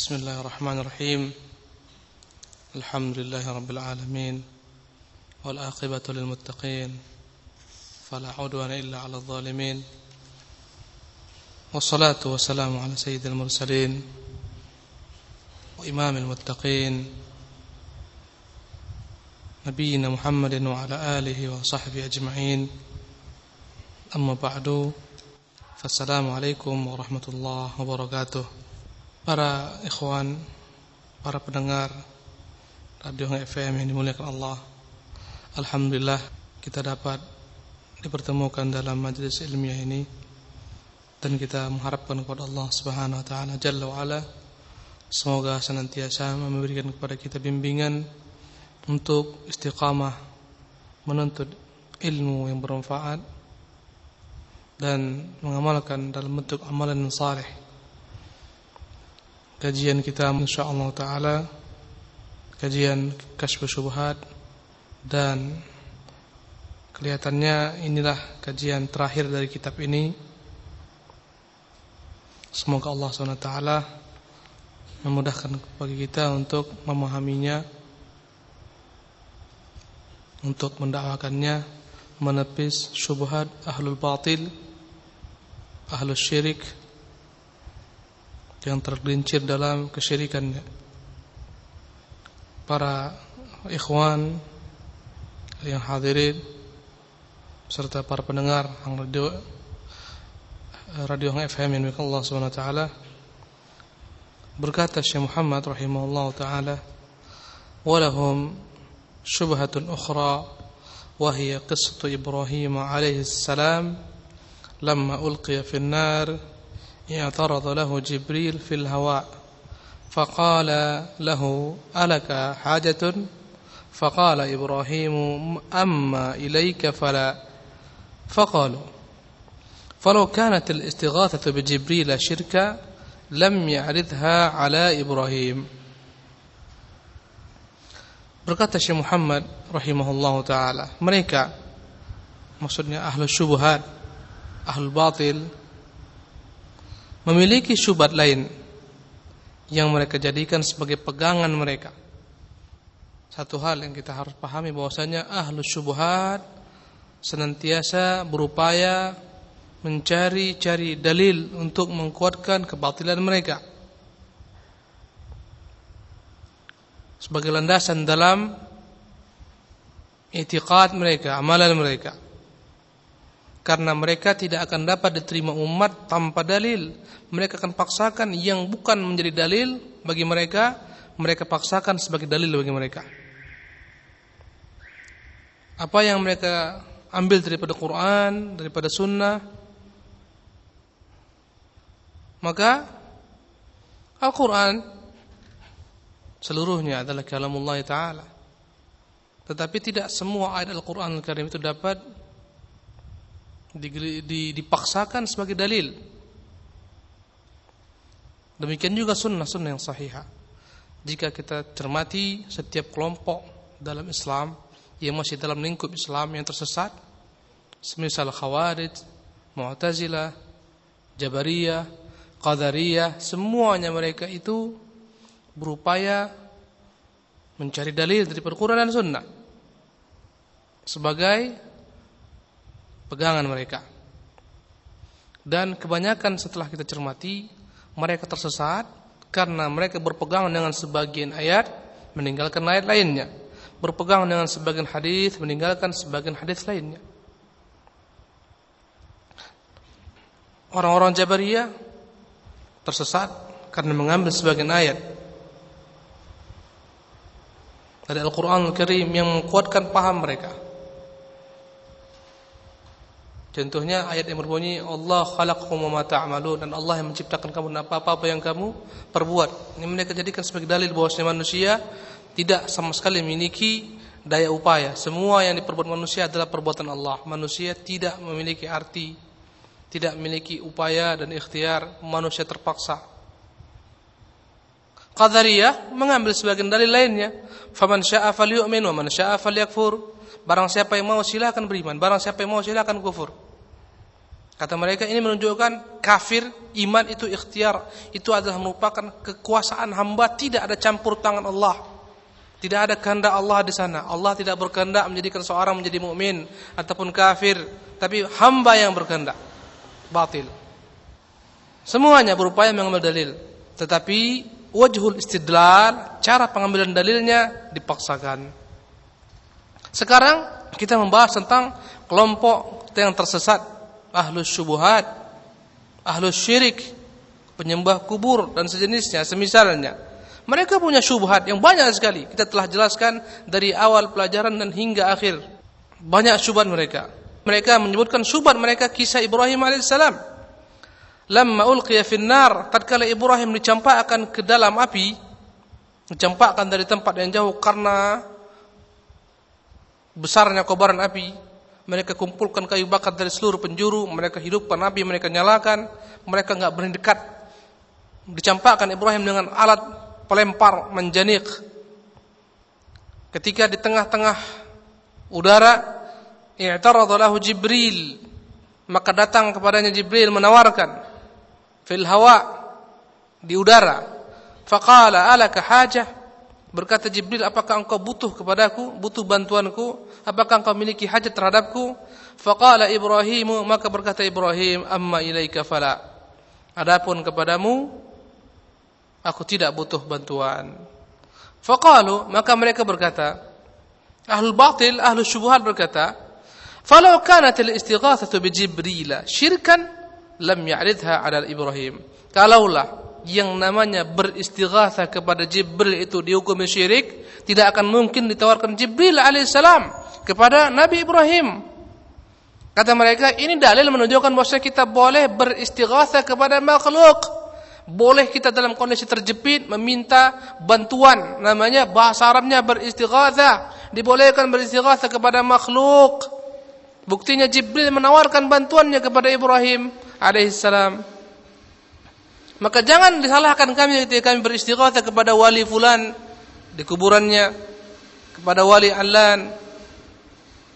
بسم الله الرحمن الرحيم. الحمد لله رب العالمين والآقبة للمتقين فلا عدوان إلا على الظالمين. والصلاة والسلام على سيد المرسلين وإمام المتقين. نبينا محمد وعلى آله وصحبه أجمعين. أما بعد فالسلام عليكم ورحمة الله وبركاته. Para ikhwan, para pendengar Radio FM yang dimuliakan Allah. Alhamdulillah kita dapat dipertemukan dalam majlis ilmiah ini dan kita mengharapkan kepada Allah Subhanahu wa taala Jalla wa ala semoga senantiasa memberikan kepada kita bimbingan untuk istiqamah menuntut ilmu yang bermanfaat dan mengamalkan dalam bentuk amalan yang saleh kajian kita insyaallah taala kajian kasyf syubhat dan kelihatannya inilah kajian terakhir dari kitab ini. Semoga Allah SWT memudahkan bagi kita untuk memahaminya untuk mendakwakannya menepis syubhat ahlul batil ahlul syirik yang tergelincir dalam kesyirikannya. Para ikhwan yang hadirin serta para pendengar yang radio radio FM yang milik Allah Subhanahu taala berkata Syekh Muhammad rahimahullah taala walahum syubhatun ukhra wa hiya qissatu Ibrahim alaihi salam lamma ulqiya fi an-nar اعترض له جبريل في الهواء فقال له ألك حاجة؟ فقال إبراهيم أما إليك فلا. فقالوا فلو كانت الاستغاثة بجبريل شركا لم يعرضها على إبراهيم. Berkata Syekh Muhammad rahimahullah taala, mereka maksudnya ahlu syubhat, ahlu batil memiliki syubhat lain yang mereka jadikan sebagai pegangan mereka. Satu hal yang kita harus pahami bahwasanya ahlu syubhat senantiasa berupaya mencari-cari dalil untuk menguatkan kebatilan mereka. Sebagai landasan dalam itiqad mereka, amalan mereka karena mereka tidak akan dapat diterima umat tanpa dalil. Mereka akan paksakan yang bukan menjadi dalil bagi mereka, mereka paksakan sebagai dalil bagi mereka. Apa yang mereka ambil daripada Quran, daripada Sunnah, maka Al-Quran seluruhnya adalah kalamullah Ta'ala. Tetapi tidak semua ayat Al-Quran Al-Karim itu dapat dipaksakan sebagai dalil. Demikian juga sunnah-sunnah yang sahihah. Jika kita cermati setiap kelompok dalam Islam yang masih dalam lingkup Islam yang tersesat, semisal Khawarij, Mu'tazilah, Jabariyah, Qadariyah, semuanya mereka itu berupaya mencari dalil dari Al-Quran dan Sunnah sebagai pegangan mereka. Dan kebanyakan setelah kita cermati, mereka tersesat karena mereka berpegang dengan sebagian ayat, meninggalkan ayat lainnya. Berpegang dengan sebagian hadis, meninggalkan sebagian hadis lainnya. Orang-orang Jabariyah tersesat karena mengambil sebagian ayat dari Al-Quran Al-Karim yang menguatkan paham mereka. Contohnya ayat yang berbunyi Allah khalaqakum wa ma ta'malun dan Allah yang menciptakan kamu dan apa-apa yang kamu perbuat. Ini mereka jadikan sebagai dalil bahwa manusia tidak sama sekali memiliki daya upaya. Semua yang diperbuat manusia adalah perbuatan Allah. Manusia tidak memiliki arti, tidak memiliki upaya dan ikhtiar. Manusia terpaksa. Qadariyah mengambil sebagian dalil lainnya. Faman syaa falyu'min wa man syaa falyakfur. Barang siapa yang mau silakan beriman, barang siapa yang mau silakan kufur. Kata mereka ini menunjukkan kafir, iman itu ikhtiar, itu adalah merupakan kekuasaan hamba, tidak ada campur tangan Allah. Tidak ada kehendak Allah di sana. Allah tidak berkehendak menjadikan seorang menjadi mukmin ataupun kafir, tapi hamba yang berkehendak. Batil. Semuanya berupaya mengambil dalil, tetapi wajhul istidlal, cara pengambilan dalilnya dipaksakan. Sekarang kita membahas tentang kelompok yang tersesat ahlus syubuhat, ahlus syirik, penyembah kubur dan sejenisnya, semisalnya. Mereka punya syubhat yang banyak sekali. Kita telah jelaskan dari awal pelajaran dan hingga akhir. Banyak syubhat mereka. Mereka menyebutkan syubhat mereka kisah Ibrahim alaihissalam. Lamma ulqiya finnar, tatkala Ibrahim dicampakkan ke dalam api, dicampakkan dari tempat yang jauh karena besarnya kobaran api, mereka kumpulkan kayu bakar dari seluruh penjuru, mereka hidupkan api, mereka nyalakan, mereka enggak berani dekat. Dicampakkan Ibrahim dengan alat pelempar menjanik. Ketika di tengah-tengah udara, i'tarada lahu Jibril, maka datang kepadanya Jibril menawarkan fil hawa di udara. Faqala alaka hajah Berkata Jibril, apakah engkau butuh kepadaku, butuh bantuanku? Apakah engkau memiliki hajat terhadapku? Faqala Ibrahim, maka berkata Ibrahim, amma ilaika fala. Adapun kepadamu, aku tidak butuh bantuan. Faqalu, maka mereka berkata, Ahlul batil, ahlul syubuhat berkata, Falau kanat al-istighathatu bi Jibril syirkan lam ya'ridha 'ala Ibrahim. Kalaulah yang namanya beristighatsah kepada Jibril itu dihukum syirik, tidak akan mungkin ditawarkan Jibril alaihissalam kepada Nabi Ibrahim. Kata mereka, ini dalil menunjukkan bahwa kita boleh beristighatsah kepada makhluk. Boleh kita dalam kondisi terjepit meminta bantuan, namanya bahasa Arabnya beristighatsah. Dibolehkan beristighatsah kepada makhluk. Buktinya Jibril menawarkan bantuannya kepada Ibrahim alaihissalam. Maka jangan disalahkan kami ketika kami beristighatsah kepada wali fulan di kuburannya, kepada wali alan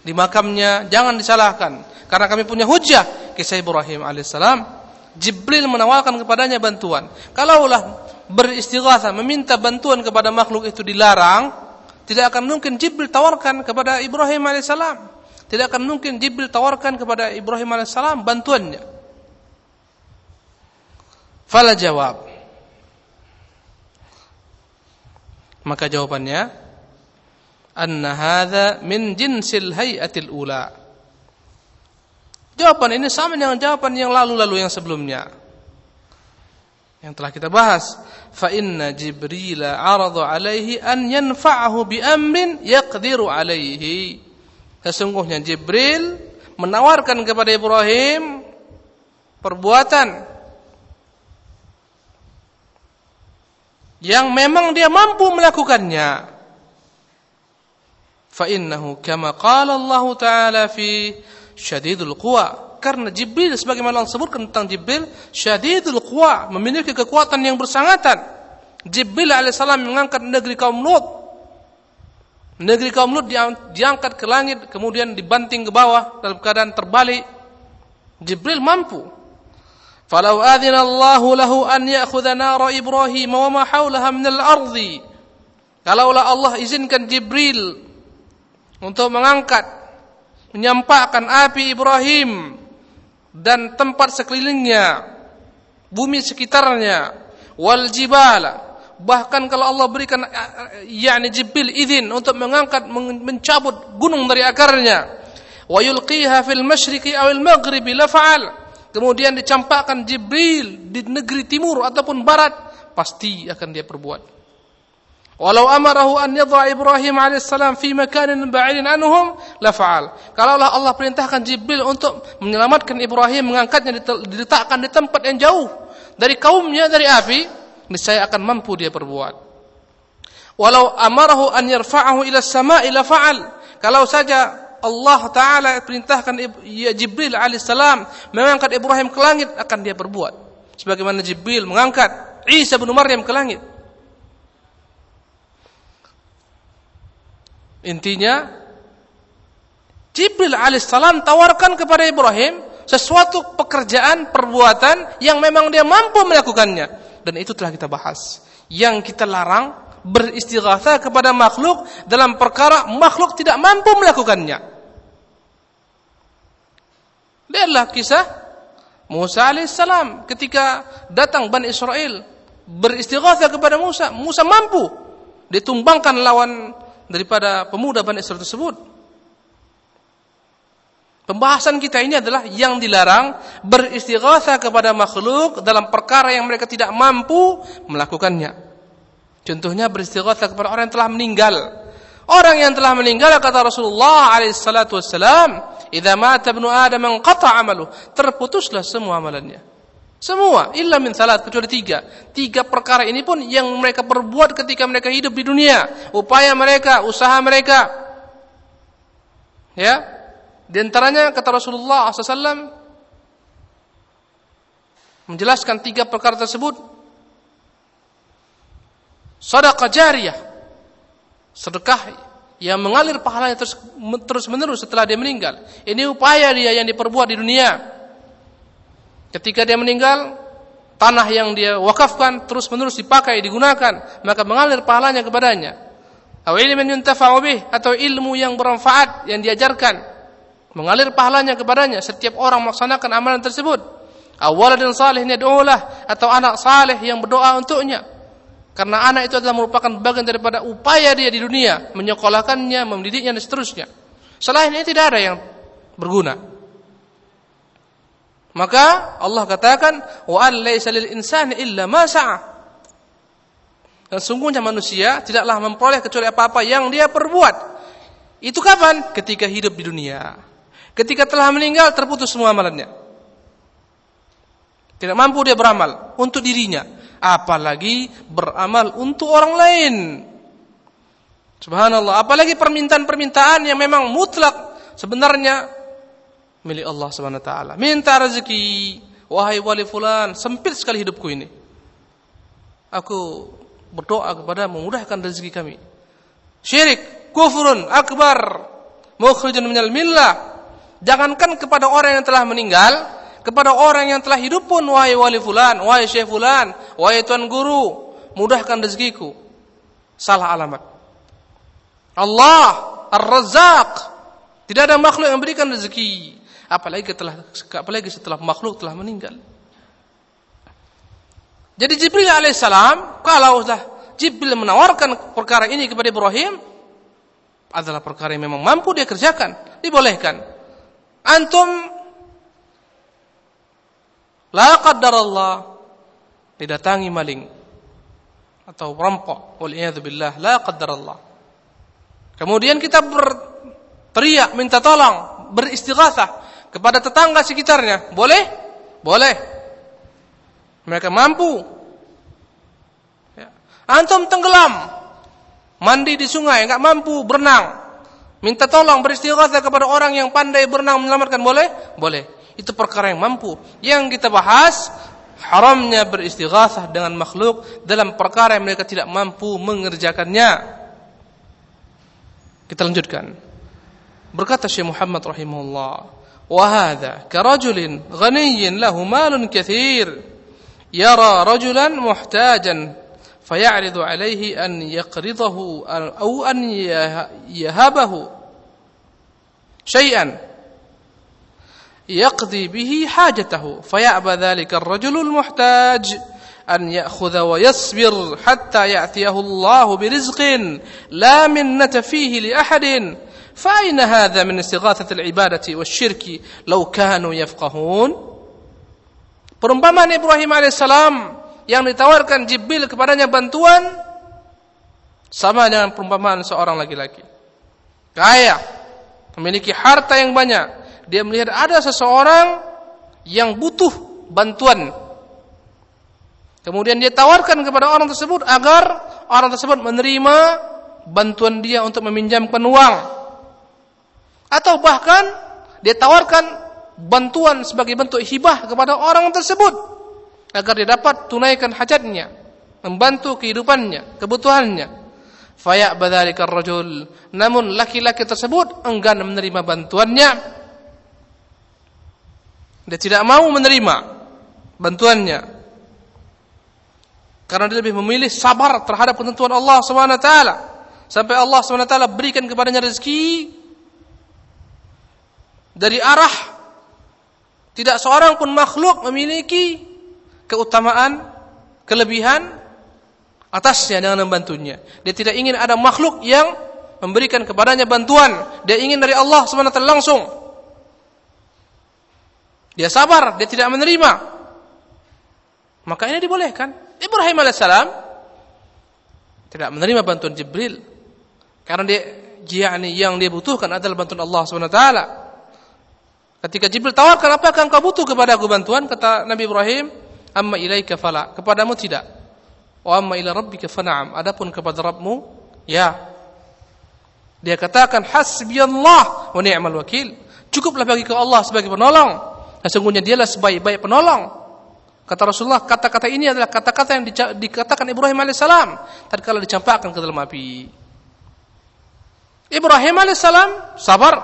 di makamnya, jangan disalahkan karena kami punya hujah kisah Ibrahim alaihissalam. Jibril menawarkan kepadanya bantuan. Kalaulah beristighatsah meminta bantuan kepada makhluk itu dilarang, tidak akan mungkin Jibril tawarkan kepada Ibrahim alaihissalam. Tidak akan mungkin Jibril tawarkan kepada Ibrahim alaihissalam bantuannya. Fala jawab. Maka jawabannya anna hadza min jinsil hay'atil ula. Jawaban ini sama dengan jawaban yang lalu-lalu yang sebelumnya. Yang telah kita bahas. Fa inna Jibril 'arada 'alaihi an yanfa'ahu bi amrin yaqdiru 'alaihi. Sesungguhnya Jibril menawarkan kepada Ibrahim perbuatan yang memang dia mampu melakukannya. Fa innahu kama qala Allah taala fi syadidul quwa karena Jibril sebagaimana Allah sebutkan tentang Jibril syadidul quwa memiliki kekuatan yang bersangatan. Jibril alaihissalam mengangkat negeri kaum Lut. Negeri kaum Lut diangkat ke langit kemudian dibanting ke bawah dalam keadaan terbalik. Jibril mampu فلو أذن الله له أن يأخذ نار إبراهيم وما حولها من الأرض، al-ardi. Kalaulah Allah izinkan Jibril untuk mengangkat menyampakkan api Ibrahim dan tempat sekelilingnya, bumi sekitarnya, wal jibala. Bahkan kalau Allah berikan eh, eh, yakni Jibril izin untuk mengangkat mencabut gunung dari akarnya, wa yulqiha fil masyriqi awil maghribi la fa'al kemudian dicampakkan Jibril di negeri timur ataupun barat, pasti akan dia perbuat. Walau amarahu an yadha Ibrahim alaihissalam fi makanin ba'idin anhum la fa'al. Kalaulah Allah perintahkan Jibril untuk menyelamatkan Ibrahim mengangkatnya diletakkan di tempat yang jauh dari kaumnya dari api, niscaya akan mampu dia perbuat. Walau amarahu an yarfa'ahu ila as-sama'i la fa'al. Kalau saja Allah Ta'ala perintahkan ya Jibril alaihissalam mengangkat Ibrahim ke langit akan dia perbuat. Sebagaimana Jibril mengangkat Isa bin Maryam ke langit. Intinya Jibril alaihissalam tawarkan kepada Ibrahim sesuatu pekerjaan, perbuatan yang memang dia mampu melakukannya. Dan itu telah kita bahas. Yang kita larang beristighatha kepada makhluk dalam perkara makhluk tidak mampu melakukannya. Lihatlah kisah Musa alaihissalam ketika datang Bani Israel beristighatha kepada Musa. Musa mampu ditumbangkan lawan daripada pemuda Bani Israel tersebut. Pembahasan kita ini adalah yang dilarang beristighatha kepada makhluk dalam perkara yang mereka tidak mampu melakukannya. Contohnya beristighatha kepada orang yang telah meninggal. Orang yang telah meninggal kata Rasulullah alaihissalatu wassalam, "Idza mata ibnu Adam qata 'amalu." Terputuslah semua amalannya. Semua illa min salat kecuali tiga. Tiga perkara ini pun yang mereka perbuat ketika mereka hidup di dunia, upaya mereka, usaha mereka. Ya, di antaranya kata Rasulullah SAW menjelaskan tiga perkara tersebut. Sedekah jariyah. Sedekah yang mengalir pahalanya terus, terus menerus setelah dia meninggal. Ini upaya dia yang diperbuat di dunia. Ketika dia meninggal, tanah yang dia wakafkan terus menerus dipakai, digunakan, maka mengalir pahalanya kepadanya. Atau ilmu atau ilmu yang bermanfaat yang diajarkan mengalir pahalanya kepadanya setiap orang melaksanakan amalan tersebut awal dan salih yad'ulah atau anak saleh yang berdoa untuknya karena anak itu adalah merupakan bagian daripada upaya dia di dunia menyekolahkannya mendidiknya dan seterusnya. Selain ini tidak ada yang berguna. Maka Allah katakan wa an laisa lil insani illa ma sa'a. Dan sungguhnya manusia tidaklah memperoleh kecuali apa-apa yang dia perbuat. Itu kapan? Ketika hidup di dunia. Ketika telah meninggal terputus semua amalannya. Tidak mampu dia beramal untuk dirinya, apalagi beramal untuk orang lain. Subhanallah, apalagi permintaan-permintaan yang memang mutlak sebenarnya milik Allah Subhanahu wa taala. Minta rezeki, wahai wali fulan, sempit sekali hidupku ini. Aku berdoa kepada memudahkan rezeki kami. Syirik, kufrun akbar, mukhrijun minal millah, Jangankan kepada orang yang telah meninggal, kepada orang yang telah hidup pun wahai wali fulan, wahai syekh fulan, wahai tuan guru, mudahkan rezekiku. Salah alamat. Allah Ar-Razzaq. Tidak ada makhluk yang memberikan rezeki, apalagi setelah apalagi setelah makhluk telah meninggal. Jadi Jibril alaihissalam kalau sudah Jibril menawarkan perkara ini kepada Ibrahim adalah perkara yang memang mampu dia kerjakan, dibolehkan. Antum la Allah didatangi maling atau perampok waliyadzubillah la Allah. Kemudian kita berteriak minta tolong, beristighatsah kepada tetangga sekitarnya. Boleh? Boleh. Mereka mampu. Ya. Antum tenggelam, mandi di sungai, enggak mampu berenang. Minta tolong beristighatsah kepada orang yang pandai berenang menyelamatkan boleh? Boleh. Itu perkara yang mampu. Yang kita bahas haramnya beristighatsah dengan makhluk dalam perkara yang mereka tidak mampu mengerjakannya. Kita lanjutkan. Berkata Syekh Muhammad rahimahullah, "Wa hadha karajulin ghaniyyin lahu malun katsir, yara rajulan muhtajan فيعرض عليه أن يقرضه أو أن يهبه شيئا يقضي به حاجته فيأبى ذلك الرجل المحتاج أن يأخذ ويصبر حتى يأتيه الله برزق لا منة فيه لأحد فأين هذا من استغاثة العبادة والشرك لو كانوا يفقهون Perumpamaan Ibrahim alaihissalam yang ditawarkan Jibril kepadanya bantuan sama dengan perumpamaan seorang laki-laki. Kaya, memiliki harta yang banyak. dia melihat ada seseorang yang butuh bantuan. Kemudian dia tawarkan kepada orang tersebut agar orang tersebut menerima bantuan dia untuk meminjamkan uang. Atau bahkan dia tawarkan bantuan sebagai bentuk hibah kepada orang tersebut agar dia dapat tunaikan hajatnya, membantu kehidupannya, kebutuhannya. Fayak badzalikar rajul. Namun laki-laki tersebut enggan menerima bantuannya. Dia tidak mau menerima bantuannya. Karena dia lebih memilih sabar terhadap ketentuan Allah taala. Sampai Allah taala berikan kepadanya rezeki dari arah tidak seorang pun makhluk memiliki keutamaan, kelebihan atasnya dengan membantunya. Dia tidak ingin ada makhluk yang memberikan kepadanya bantuan. Dia ingin dari Allah taala langsung. Dia sabar, dia tidak menerima. Maka ini dibolehkan. Ibrahim alaihissalam tidak menerima bantuan Jibril. Karena dia yakni yang dia butuhkan adalah bantuan Allah Subhanahu wa taala. Ketika Jibril tawarkan apakah engkau butuh kepada aku bantuan? kata Nabi Ibrahim amma ilaika fala. Kepadamu tidak. Wa amma ila rabbika fana'am. Adapun kepada Rabbmu ya. Dia katakan hasbiyallah wa ni'mal wakil. Cukuplah bagi Allah sebagai penolong sesungguhnya dialah sebaik-baik penolong Kata Rasulullah, kata-kata ini adalah kata-kata yang dikatakan Ibrahim alaihissalam tatkala dicampakkan ke dalam api. Ibrahim alaihissalam sabar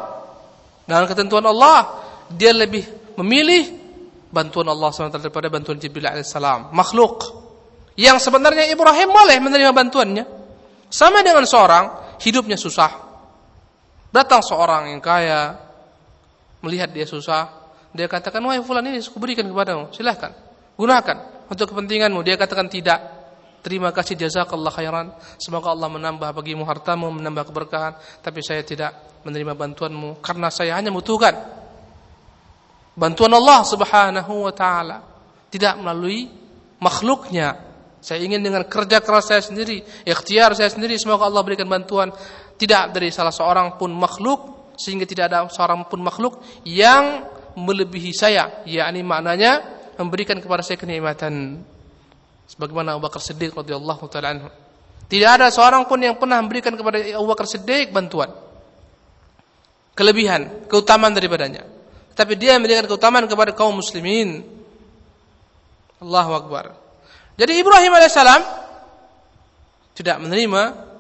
dengan ketentuan Allah. Dia lebih memilih bantuan Allah SWT daripada bantuan Jibril alaihissalam. Makhluk yang sebenarnya Ibrahim boleh menerima bantuannya. Sama dengan seorang hidupnya susah. Datang seorang yang kaya melihat dia susah, dia katakan, "Wahai fulan ini aku berikan kepadamu, silahkan." Gunakan untuk kepentinganmu. Dia katakan tidak. Terima kasih jazakallah khairan. Semoga Allah menambah bagimu hartamu, menambah keberkahan. Tapi saya tidak menerima bantuanmu karena saya hanya membutuhkan bantuan Allah Subhanahu wa taala, tidak melalui makhluknya. Saya ingin dengan kerja keras saya sendiri, ikhtiar saya sendiri semoga Allah berikan bantuan tidak dari salah seorang pun makhluk sehingga tidak ada seorang pun makhluk yang melebihi saya, yakni maknanya memberikan kepada saya kenikmatan sebagaimana Abu Bakar Siddiq radhiyallahu taala anhu. Tidak ada seorang pun yang pernah memberikan kepada Abu Bakar Siddiq bantuan. Kelebihan, keutamaan daripadanya. Tapi dia memberikan keutamaan kepada kaum muslimin. Allahu Akbar. Jadi Ibrahim alaihissalam tidak menerima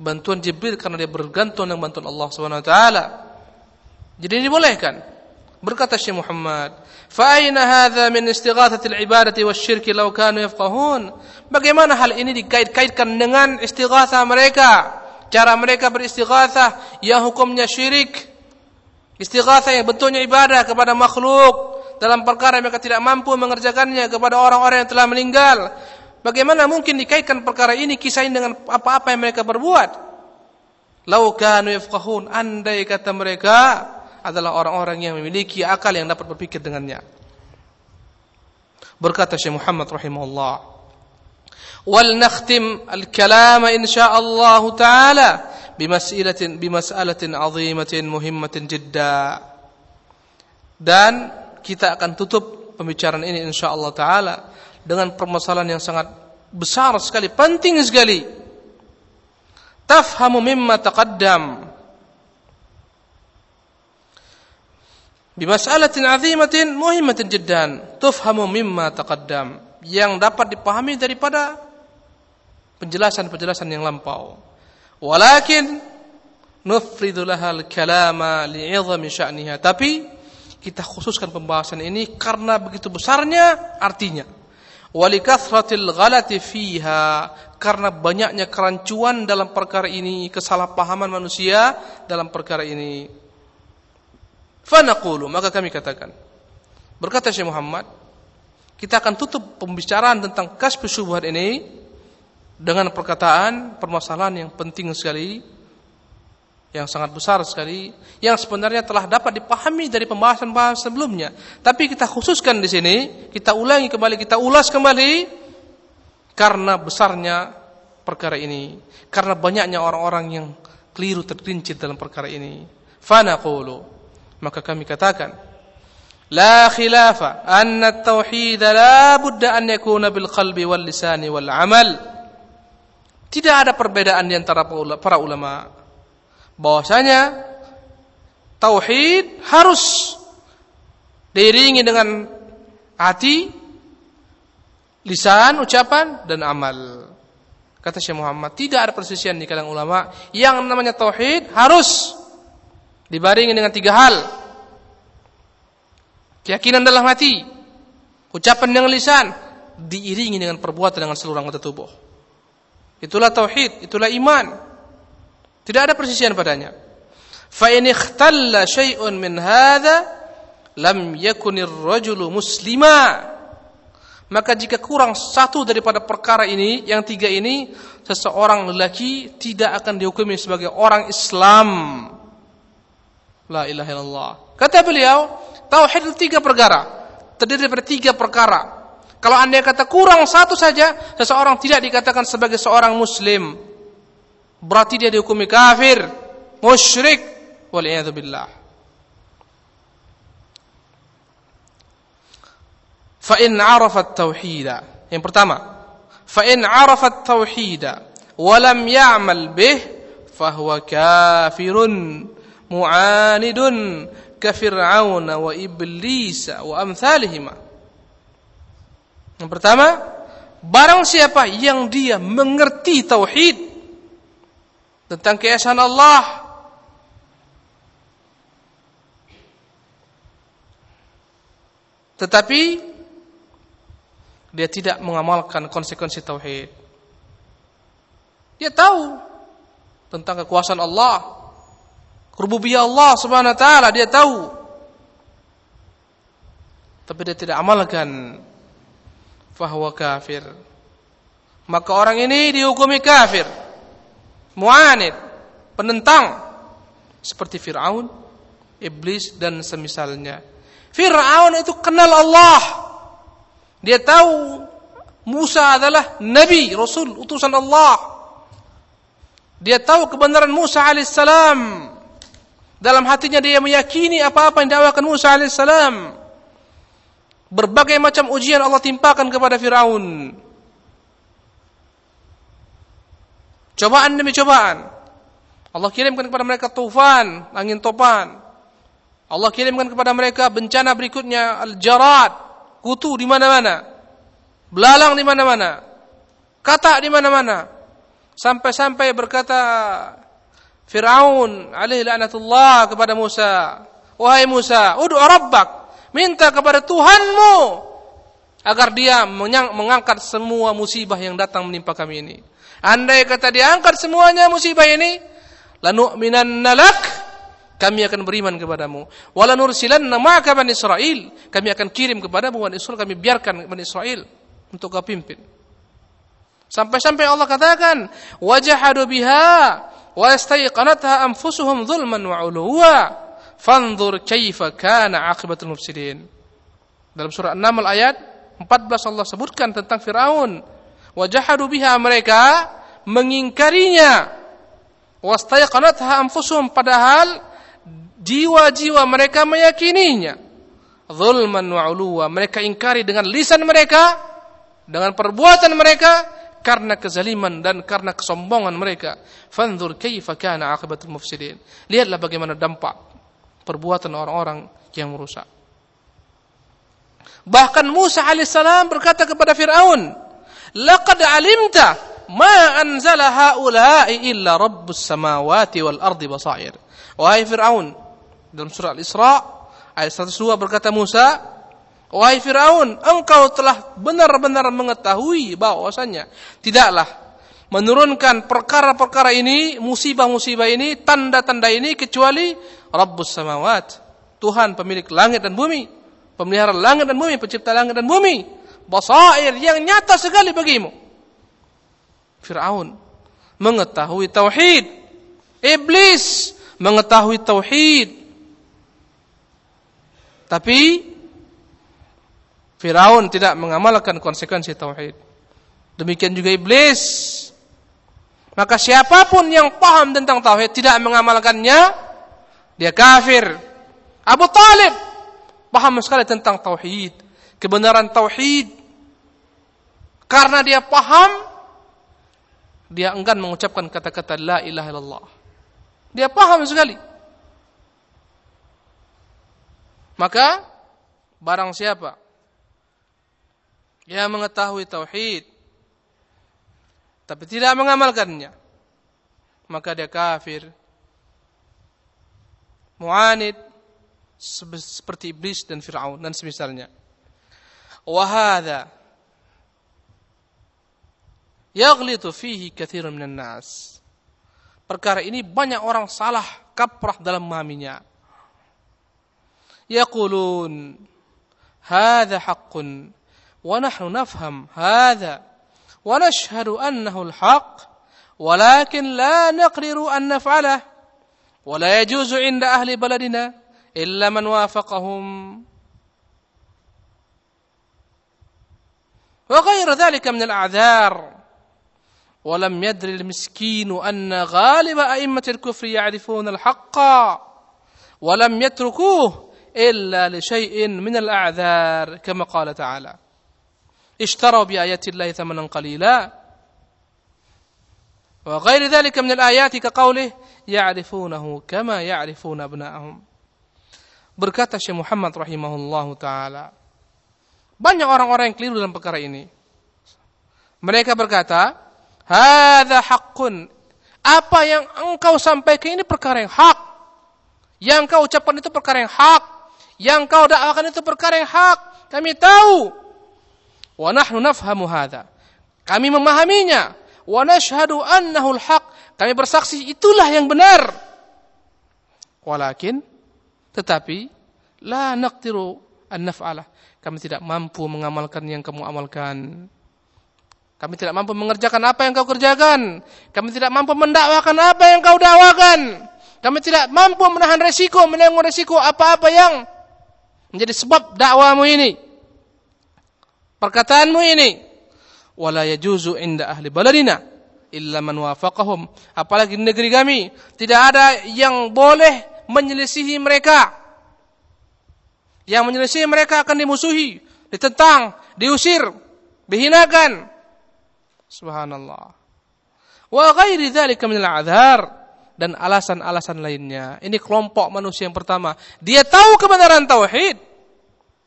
bantuan Jibril karena dia bergantung dengan bantuan Allah Subhanahu wa taala. Jadi ini dibolehkan. Berkata Syekh Muhammad, "Fa'ina hadza min istighatsati al-ibadati wasyirki law kanu yafqahun?" Bagaimana hal ini dikait-kaitkan dengan istighatsah mereka? Cara mereka beristighatsah yang hukumnya syirik. Istighatsah yang bentuknya ibadah kepada makhluk dalam perkara mereka tidak mampu mengerjakannya kepada orang-orang yang telah meninggal. Bagaimana mungkin dikaitkan perkara ini kisah ini dengan apa-apa yang mereka berbuat? Lau kanu yafqahun, andai kata mereka adalah orang-orang yang memiliki akal yang dapat berpikir dengannya. Berkata Syekh Muhammad rahimahullah, "Wal nakhtim al-kalam insyaallah taala bimas'alatin bimas'alatin 'azimatin muhimmatin jidda." Dan kita akan tutup pembicaraan ini insyaallah taala dengan permasalahan yang sangat besar sekali, penting sekali. Tafhamu mimma taqaddam bimas'alatin 'azimatin muhimmatin jiddan. Tufhamu mimma taqaddam. Yang dapat dipahami daripada penjelasan-penjelasan yang lampau. Walakin nufridu lahal kalama li'idhami sya'niha. Tapi kita khususkan pembahasan ini karena begitu besarnya artinya. Walikathratil ghalati fiha. Karena banyaknya kerancuan dalam perkara ini kesalahpahaman manusia dalam perkara ini Fanaqulu, maka kami katakan. Berkata Syekh Muhammad, kita akan tutup pembicaraan tentang kasbu syubhat ini dengan perkataan permasalahan yang penting sekali yang sangat besar sekali yang sebenarnya telah dapat dipahami dari pembahasan-pembahasan sebelumnya tapi kita khususkan di sini kita ulangi kembali kita ulas kembali karena besarnya perkara ini karena banyaknya orang-orang yang keliru tergelincir dalam perkara ini fanaqulu maka kami katakan la khilafa anna at-tauhid la budda an yakuna bil qalbi wal lisani wal amal. Tidak ada perbedaan di antara para ulama. Bahwasanya tauhid harus diiringi dengan hati lisan ucapan dan amal. Kata Syekh Muhammad tidak ada persisian di kalangan ulama yang namanya tauhid harus Dibaringin dengan tiga hal. Keyakinan dalam hati, ucapan dengan lisan, diiringi dengan perbuatan dengan seluruh anggota tubuh. Itulah tauhid, itulah iman. Tidak ada persisian padanya. Fa in ikhtalla syai'un min hadha lam yakunir rajulu muslima. Maka jika kurang satu daripada perkara ini, yang tiga ini, seseorang lelaki tidak akan dihukumi sebagai orang Islam. La ilaha illallah. Kata beliau, tauhid itu tiga perkara. Terdiri daripada tiga perkara. Kalau anda kata kurang satu saja, seseorang tidak dikatakan sebagai seorang muslim. Berarti dia dihukumi kafir, musyrik, waliyadu billah. Fa in arafat tauhida. Yang pertama, fa in arafat tauhida wa lam ya'mal bih fahuwa kafirun mu'anidun kafir'aun wa iblis wa amsalihima. Yang pertama, barang siapa yang dia mengerti tauhid tentang keesaan Allah tetapi dia tidak mengamalkan konsekuensi tauhid. Dia tahu tentang kekuasaan Allah, rububiyah Allah Subhanahu wa taala dia tahu. Tapi dia tidak amalkan fahuwa kafir. Maka orang ini dihukumi kafir. Mu'anid, penentang seperti Firaun, iblis dan semisalnya. Firaun itu kenal Allah. Dia tahu Musa adalah nabi, rasul, utusan Allah. Dia tahu kebenaran Musa alaihissalam. Dalam hatinya dia meyakini apa-apa yang dakwakan Musa alaihissalam. Berbagai macam ujian Allah timpakan kepada Firaun. Cobaan demi cobaan. Allah kirimkan kepada mereka tufan, angin topan. Allah kirimkan kepada mereka bencana berikutnya al-jarad, kutu di mana-mana. Belalang di mana-mana. Katak di mana-mana. Sampai-sampai berkata Fir'aun alaihi laknatullah kepada Musa. Wahai Musa, ud'u rabbak. Minta kepada Tuhanmu agar dia mengangkat semua musibah yang datang menimpa kami ini. Andai kata dia angkat semuanya musibah ini, lanu'minanna lak kami akan beriman kepadamu. Wala nursilanna ma'aka Bani Israel. Kami akan kirim kepadamu Bani Israel, kami biarkan Bani Israel untuk kau pimpin. Sampai-sampai Allah katakan, wajahadu biha wa istayqanatha anfusuhum zulman wa uluwa. Fanzur kaifa kana dalam surah An-Naml ayat 14 Allah sebutkan tentang Firaun. Wajahadu biha mereka mengingkarinya. Wastayqanatha anfusuhum padahal jiwa-jiwa mereka meyakininya. Zulman wa uluwa. Mereka ingkari dengan lisan mereka dengan perbuatan mereka karena kezaliman dan karena kesombongan mereka. Fanzur kaifa kana akibatul mufsidin. Lihatlah bagaimana dampak perbuatan orang-orang yang merusak. Bahkan Musa alaihissalam berkata kepada Fir'aun, "Laqad alimta ma anzala haula'i illa rabbus samawati wal ardi basair." Wahai Fir'aun, dalam surah Al-Isra ayat 102 berkata Musa, Wahai Firaun, engkau telah benar-benar mengetahui bahwasanya tidaklah menurunkan perkara-perkara ini, musibah-musibah ini, tanda-tanda ini kecuali Rabbus samawat, Tuhan pemilik langit dan bumi, pemelihara langit dan bumi, pencipta langit dan bumi, basair yang nyata sekali bagimu. Firaun mengetahui tauhid, iblis mengetahui tauhid. Tapi Firaun tidak mengamalkan konsekuensi tauhid. Demikian juga iblis. Maka siapa pun yang paham tentang tauhid tidak mengamalkannya, dia kafir. Abu Talib paham sekali tentang tauhid, kebenaran tauhid. Karena dia paham, dia enggan mengucapkan kata-kata la ilaha illallah. Dia paham sekali. Maka barang siapa yang mengetahui tauhid tapi tidak mengamalkannya maka dia kafir muanid seperti iblis dan Firaun dan semisalnya. Wahada yaghlitu fihi katsirun minan nas. Perkara ini banyak orang salah kaprah dalam memahaminya. Yaqulun hadha haqqun wa nahnu nafham hadha nashhadu annahu al-haqq ولكن لا نقدر أن نفعله. ولا يجوز عند أهل بلدنا إلا من وافقهم. وغير ذلك من الأعذار. ولم يدر المسكين أن غالب أئمة الكفر يعرفون الحق ولم يتركوه إلا لشيء من الأعذار كما قال تعالى. اشتروا بآيات الله ثمنا قليلا وغير ذلك من الآيات كقوله يعرفونه كما يعرفون أبناءهم Berkata Syekh Muhammad rahimahullah taala, banyak orang-orang yang keliru dalam perkara ini. Mereka berkata, "Hadza haqqun." Apa yang engkau sampaikan ini perkara yang hak. Yang engkau ucapkan itu perkara yang hak. Yang engkau dakwakan itu perkara yang hak. Kami tahu. Wa nahnu nafhamu hadza. Kami memahaminya. Wa nashhadu annahu al-haq. Kami bersaksi itulah yang benar. Walakin tetapi la naqtiru an naf'alah. Kami tidak mampu mengamalkan yang kamu amalkan. Kami tidak mampu mengerjakan apa yang kau kerjakan. Kami tidak mampu mendakwakan apa yang kau dakwakan. Kami tidak mampu menahan resiko, menanggung resiko apa-apa yang menjadi sebab dakwamu ini. Perkataanmu ini. Wala yajuzu inda ahli baladina illa man wafaqahum. Apalagi di negeri kami tidak ada yang boleh menyelisihi mereka. Yang menyelisihi mereka akan dimusuhi, ditentang, diusir, dihinakan. Subhanallah. Wa ghairi dzalika minal a'dzar dan alasan-alasan lainnya. Ini kelompok manusia yang pertama. Dia tahu kebenaran tauhid.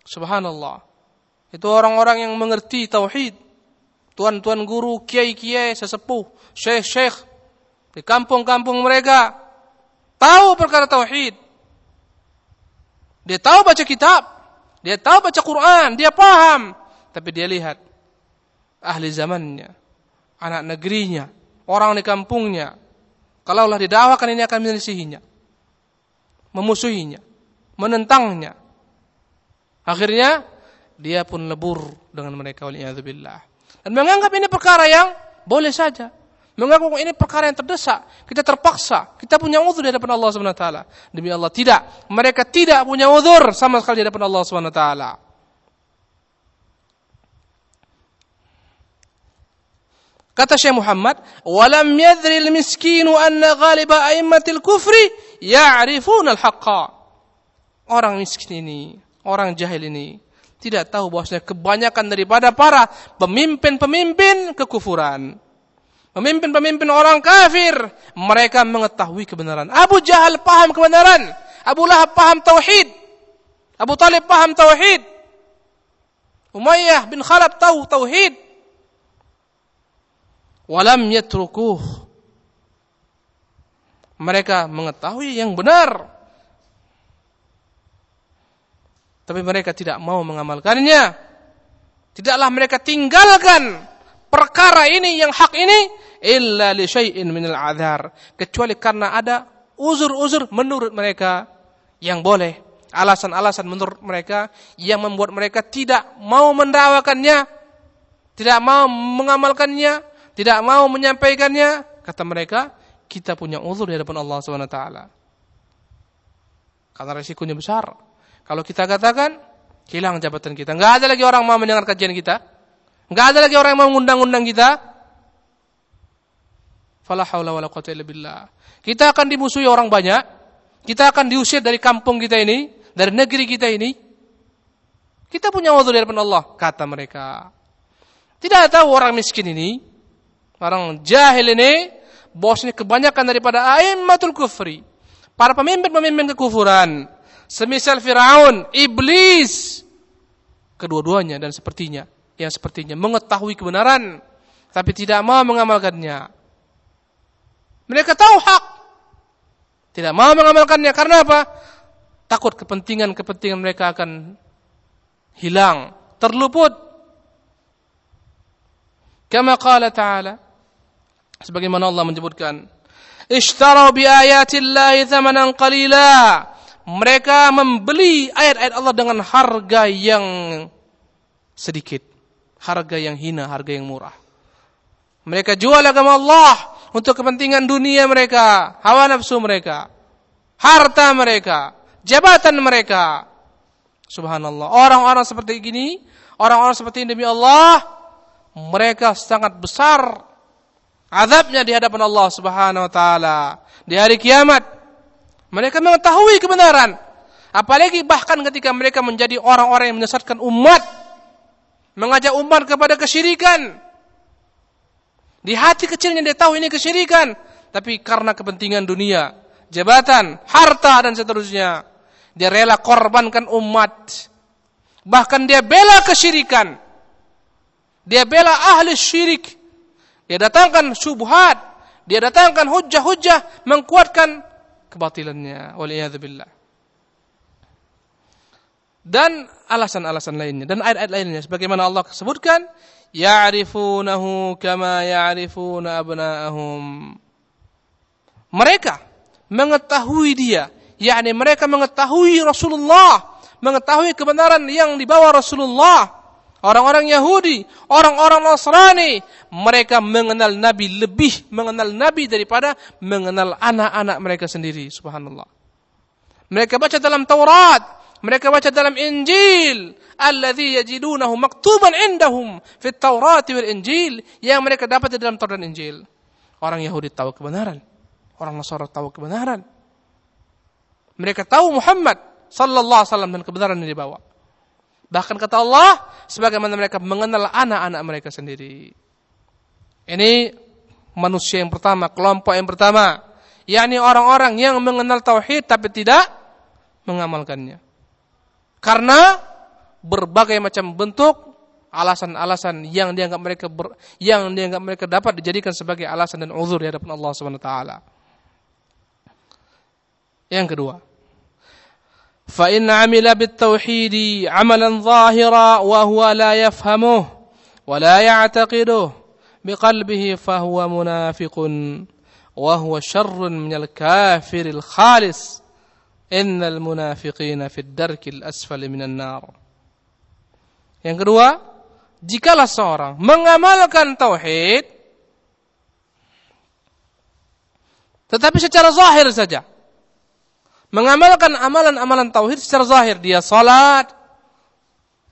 Subhanallah. Itu orang-orang yang mengerti tauhid. Tuan-tuan guru, kiai-kiai, sesepuh, syekh-syekh di kampung-kampung mereka tahu perkara tauhid. Dia tahu baca kitab, dia tahu baca Quran, dia paham, tapi dia lihat ahli zamannya, anak negerinya, orang di kampungnya, kalaulah didakwakan ini akan menyelisihinya, memusuhinya, menentangnya. Akhirnya dia pun lebur dengan mereka waliyadzubillah. Dan menganggap ini perkara yang boleh saja. Mengaku ini perkara yang terdesak, kita terpaksa, kita punya uzur di hadapan Allah Subhanahu. Demi Allah tidak, mereka tidak punya uzur sama sekali di hadapan Allah Subhanahu. Kata Syekh Muhammad, "Walam yadri al-miskinu anna ghaliba a'immatil kufri ya'rifuna al-haqqa." Orang miskin ini, orang jahil ini tidak tahu bahwasanya kebanyakan daripada para pemimpin-pemimpin kekufuran Pemimpin-pemimpin orang kafir, mereka mengetahui kebenaran. Abu Jahal paham kebenaran. Abu Lahab paham tauhid. Abu Talib paham tauhid. Umayyah bin Khalaf tahu tauhid. Walam yatrukuh. Mereka mengetahui yang benar. Tapi mereka tidak mau mengamalkannya. Tidaklah mereka tinggalkan perkara ini yang hak ini illa li syai'in minal adzar kecuali karena ada uzur-uzur menurut mereka yang boleh. Alasan-alasan menurut mereka yang membuat mereka tidak mau mendakwakannya tidak mau mengamalkannya tidak mau menyampaikannya. Kata mereka kita punya uzur di hadapan Allah Subhanahu wa taala. Karena resikonya besar kalau kita katakan hilang jabatan kita nggak ada lagi orang mau mendengar kajian kita Enggak ada lagi orang yang mau ngundang-undang kita. Fala haula wala quwata illa billah. Kita akan dimusuhi orang banyak. Kita akan diusir dari kampung kita ini, dari negeri kita ini. Kita punya waktu dari Allah, kata mereka. Tidak tahu orang miskin ini, orang jahil ini, bosnya kebanyakan daripada a'immatul kufri. Para pemimpin-pemimpin kekufuran. Semisal Firaun, iblis. Kedua-duanya dan sepertinya yang sepertinya mengetahui kebenaran tapi tidak mau mengamalkannya. Mereka tahu hak, tidak mau mengamalkannya karena apa? takut kepentingan-kepentingan mereka akan hilang, terluput. Kama qala ta'ala sebagaimana Allah menyebutkan, "Ishtarau bi ayatillahi thamanan qalila." Mereka membeli ayat-ayat Allah dengan harga yang sedikit, harga yang hina, harga yang murah. Mereka jual agama Allah untuk kepentingan dunia mereka, hawa nafsu mereka, harta mereka, jabatan mereka. Subhanallah. Orang-orang seperti ini, orang-orang seperti ini demi Allah, mereka sangat besar azabnya di hadapan Allah Subhanahu wa taala di hari kiamat. Mereka mengetahui kebenaran. Apalagi bahkan ketika mereka menjadi orang-orang yang menyesatkan umat. Mengajak umat kepada kesyirikan. Di hati kecilnya dia tahu ini kesyirikan. Tapi karena kepentingan dunia, jabatan, harta dan seterusnya. Dia rela korbankan umat. Bahkan dia bela kesyirikan. Dia bela ahli syirik. Dia datangkan syubhat. Dia datangkan hujah-hujah mengkuatkan kebatilannya waliyadzubillah dan alasan-alasan lainnya dan ayat-ayat lainnya sebagaimana Allah sebutkan ya'rifunahu kama ya'rifuna abna'ahum. Mereka mengetahui dia yakni mereka mengetahui Rasulullah mengetahui kebenaran yang dibawa Rasulullah Orang-orang Yahudi, orang-orang Nasrani, mereka mengenal Nabi lebih mengenal Nabi daripada mengenal anak-anak mereka sendiri. Subhanallah. Mereka baca dalam Taurat, mereka baca dalam Injil, alladhi yajidunahu maktuban indahum fit Taurat wal Injil, yang mereka dapat di dalam Taurat dan Injil. Orang Yahudi tahu kebenaran, orang Nasrani tahu kebenaran. Mereka tahu Muhammad sallallahu alaihi wasallam dan kebenaran yang dibawa. Bahkan kata Allah, sebagaimana mereka mengenal anak-anak mereka sendiri. Ini manusia yang pertama, kelompok yang pertama. yakni orang-orang yang mengenal tauhid tapi tidak mengamalkannya. Karena berbagai macam bentuk alasan-alasan yang dianggap mereka ber, yang dianggap mereka dapat dijadikan sebagai alasan dan uzur di hadapan Allah Subhanahu wa taala. Yang kedua, فإن عمل بالتوحيد عملا ظاهرا وهو لا يفهمه ولا يعتقده بقلبه فهو منافق وهو شر من الكافر الخالص. إن المنافقين في الدرك الأسفل من النار. Yang kedua, jikalah seorang mengamalkan tauhid tetapi secara zahir saja mengamalkan amalan-amalan tauhid secara zahir. Dia salat,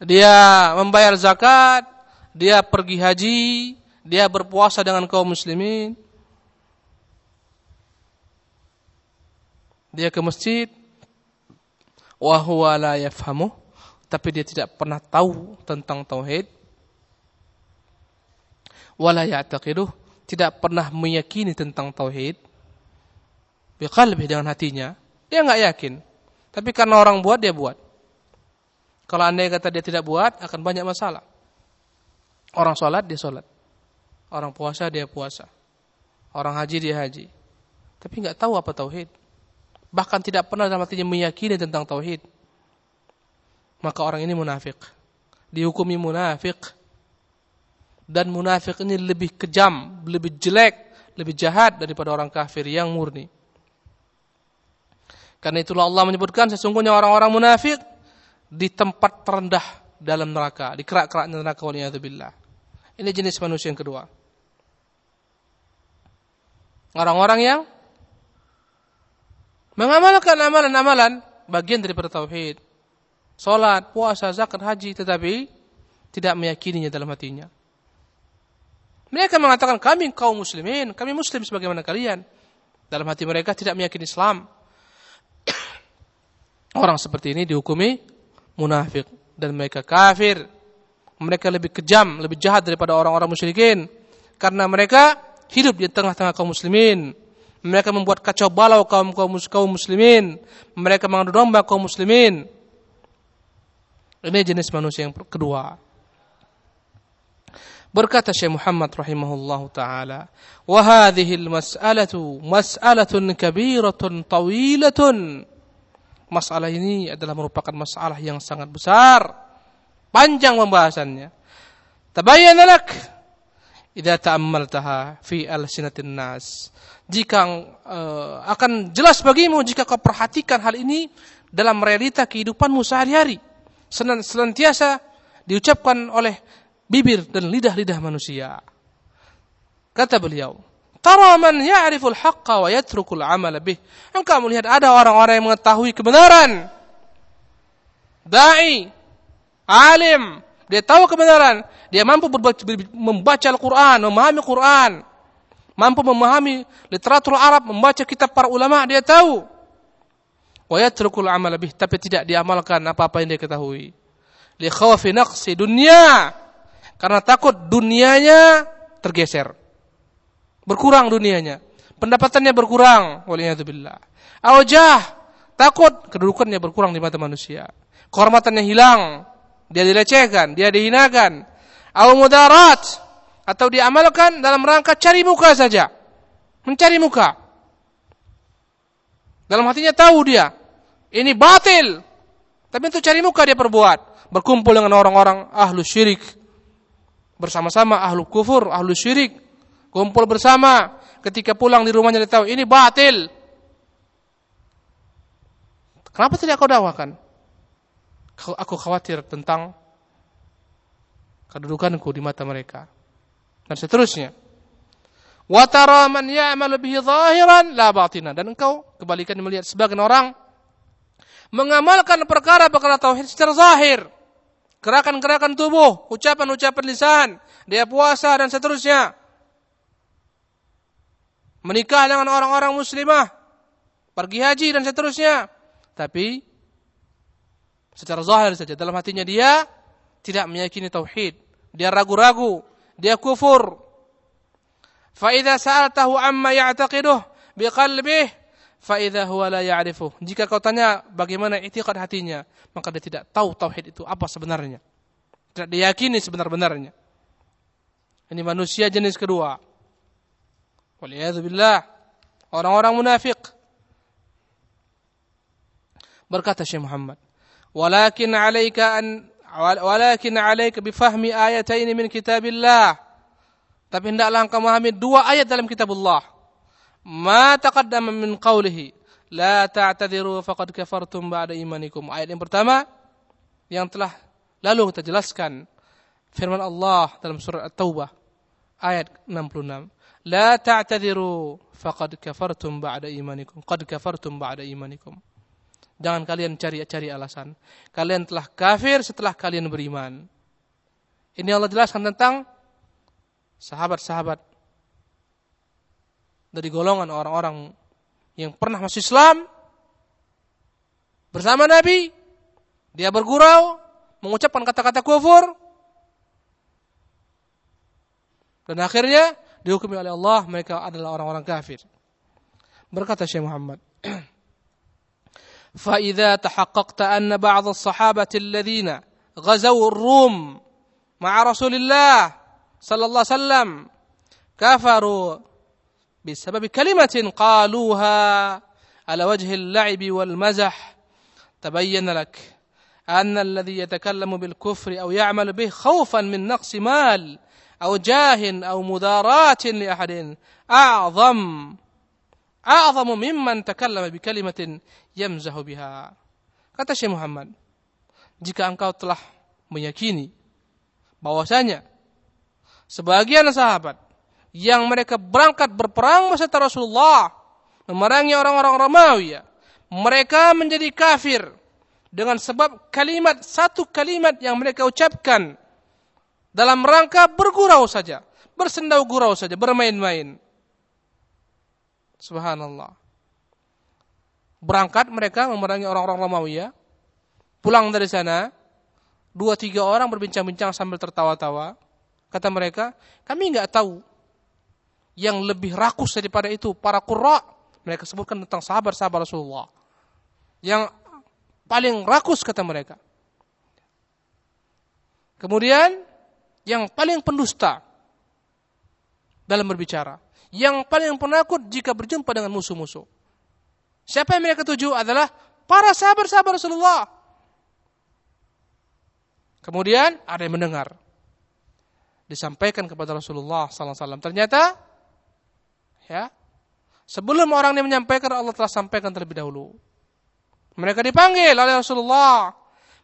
dia membayar zakat, dia pergi haji, dia berpuasa dengan kaum muslimin. Dia ke masjid, wa la yafhamu, tapi dia tidak pernah tahu tentang tauhid. Wala ya'taqiduh, tidak pernah meyakini tentang tauhid. Biqalbi dengan hatinya. Dia nggak yakin. Tapi karena orang buat, dia buat. Kalau anda kata dia tidak buat, akan banyak masalah. Orang sholat, dia sholat. Orang puasa, dia puasa. Orang haji, dia haji. Tapi nggak tahu apa tauhid. Bahkan tidak pernah dalam artinya meyakini tentang tauhid. Maka orang ini munafik. Dihukumi munafik. Dan munafik ini lebih kejam, lebih jelek, lebih jahat daripada orang kafir yang murni. Karena itulah Allah menyebutkan sesungguhnya orang-orang munafik di tempat terendah dalam neraka, di kerak-kerak neraka waliyadzubillah. Ini jenis manusia yang kedua. Orang-orang yang mengamalkan amalan-amalan bagian daripada tauhid. Salat, puasa, zakat, haji tetapi tidak meyakininya dalam hatinya. Mereka mengatakan kami kaum muslimin, kami muslim sebagaimana kalian. Dalam hati mereka tidak meyakini Islam. Orang seperti ini dihukumi munafik dan mereka kafir. Mereka lebih kejam, lebih jahat daripada orang-orang musyrikin karena mereka hidup di tengah-tengah kaum muslimin. Mereka membuat kacau balau kaum kaum, muslimin. Mereka mengadu domba kaum muslimin. Ini jenis manusia yang kedua. Berkata Syekh Muhammad rahimahullahu taala, "Wa hadhihi al-mas'alatu mas'alatun kabiratun tawilatun masalah ini adalah merupakan masalah yang sangat besar. Panjang pembahasannya. Tabayyana lak idza ta'ammaltaha fi alsinatin nas. Jika uh, akan jelas bagimu jika kau perhatikan hal ini dalam realita kehidupanmu sehari-hari. Senantiasa diucapkan oleh bibir dan lidah-lidah manusia. Kata beliau, Tara man ya'riful haqqa wa yatrukul amala bih. Engkau melihat ada orang-orang yang mengetahui kebenaran. Dai, alim, dia tahu kebenaran, dia mampu membaca Al-Qur'an, memahami Quran, mampu memahami literatur Arab, membaca kitab para ulama, dia tahu. Wa yatrukul amala bih, tapi tidak diamalkan apa-apa yang dia ketahui. Li khawfi naqsi dunia. Karena takut dunianya tergeser. Berkurang dunianya. Pendapatannya berkurang. Waliyahzubillah. Awjah. Takut kedudukannya berkurang di mata manusia. Kehormatannya hilang. Dia dilecehkan. Dia dihinakan. Aw mudarat. Atau diamalkan dalam rangka cari muka saja. Mencari muka. Dalam hatinya tahu dia. Ini batil. Tapi untuk cari muka dia perbuat. Berkumpul dengan orang-orang ahlu syirik. Bersama-sama ahlu kufur, ahlu syirik kumpul bersama, ketika pulang di rumahnya dia tahu ini batil. Kenapa tidak kau dakwakan? Aku khawatir tentang kedudukanku di mata mereka. Dan seterusnya. Zahiran la. Dan engkau kebalikan melihat sebagian orang mengamalkan perkara-perkara tauhid secara zahir. Gerakan-gerakan tubuh, ucapan-ucapan lisan, dia puasa dan seterusnya menikah dengan orang-orang muslimah, pergi haji dan seterusnya. Tapi secara zahir saja dalam hatinya dia tidak meyakini tauhid, dia ragu-ragu, dia kufur. Fa idza sa'altahu amma ya'taqiduh biqalbih fa idza huwa la ya'rifuh. Jika kau tanya bagaimana i'tiqad hatinya, maka dia tidak tahu tauhid itu apa sebenarnya. Tidak diyakini sebenar-benarnya. Ini manusia jenis kedua. Waliyadu billah. Orang-orang munafik. Berkata Syekh Muhammad. Walakin alaika an walakin alaika bifahmi ayatain min kitabillah. Tapi hendaklah engkau memahami dua ayat dalam kitabullah. Ma taqaddama min qawlihi. La ta'tadiru faqad kafartum ba'da imanikum. Ayat yang pertama yang telah lalu kita jelaskan firman Allah dalam surat At-Taubah ayat 66 la ta'tadiru faqad kafartum ba'da imanikum. Qad kafartum ba'da imanikum. Jangan kalian cari-cari alasan. Kalian telah kafir setelah kalian beriman. Ini Allah jelaskan tentang sahabat-sahabat dari golongan orang-orang yang pernah masuk Islam bersama Nabi dia bergurau mengucapkan kata-kata kufur dan akhirnya dihukumi oleh Allah mereka adalah orang-orang kafir. Berkata Syekh Muhammad, فإذا تحققت أن بعض الصحابة الذين غزوا الروم مع رسول الله صلى الله عليه وسلم كفروا بسبب كلمة قالوها على وجه اللعب والمزح تبين لك أن الذي يتكلم بالكفر أو يعمل به خوفا من نقص مال أو جاه أو مدارات لأحد أعظم أعظم ممن تكلم بكلمة يمزح بها kata Syekh Muhammad jika engkau telah meyakini bahwasanya sebagian sahabat yang mereka berangkat berperang beserta Rasulullah memerangi orang-orang Romawi mereka menjadi kafir dengan sebab kalimat satu kalimat yang mereka ucapkan dalam rangka bergurau saja, bersendau gurau saja, bermain-main. Subhanallah. Berangkat mereka memerangi orang-orang Romawi ya. Pulang dari sana, dua tiga orang berbincang-bincang sambil tertawa-tawa. Kata mereka, kami nggak tahu yang lebih rakus daripada itu para qurra. Mereka sebutkan tentang sahabat-sahabat Rasulullah. Yang paling rakus kata mereka. Kemudian yang paling pendusta dalam berbicara, yang paling penakut jika berjumpa dengan musuh-musuh. Siapa yang mereka tuju adalah para sahabat-sahabat Rasulullah. Kemudian ada yang mendengar. Disampaikan kepada Rasulullah SAW. Ternyata, ya, sebelum orang ini menyampaikan, Allah telah sampaikan terlebih dahulu. Mereka dipanggil oleh Rasulullah.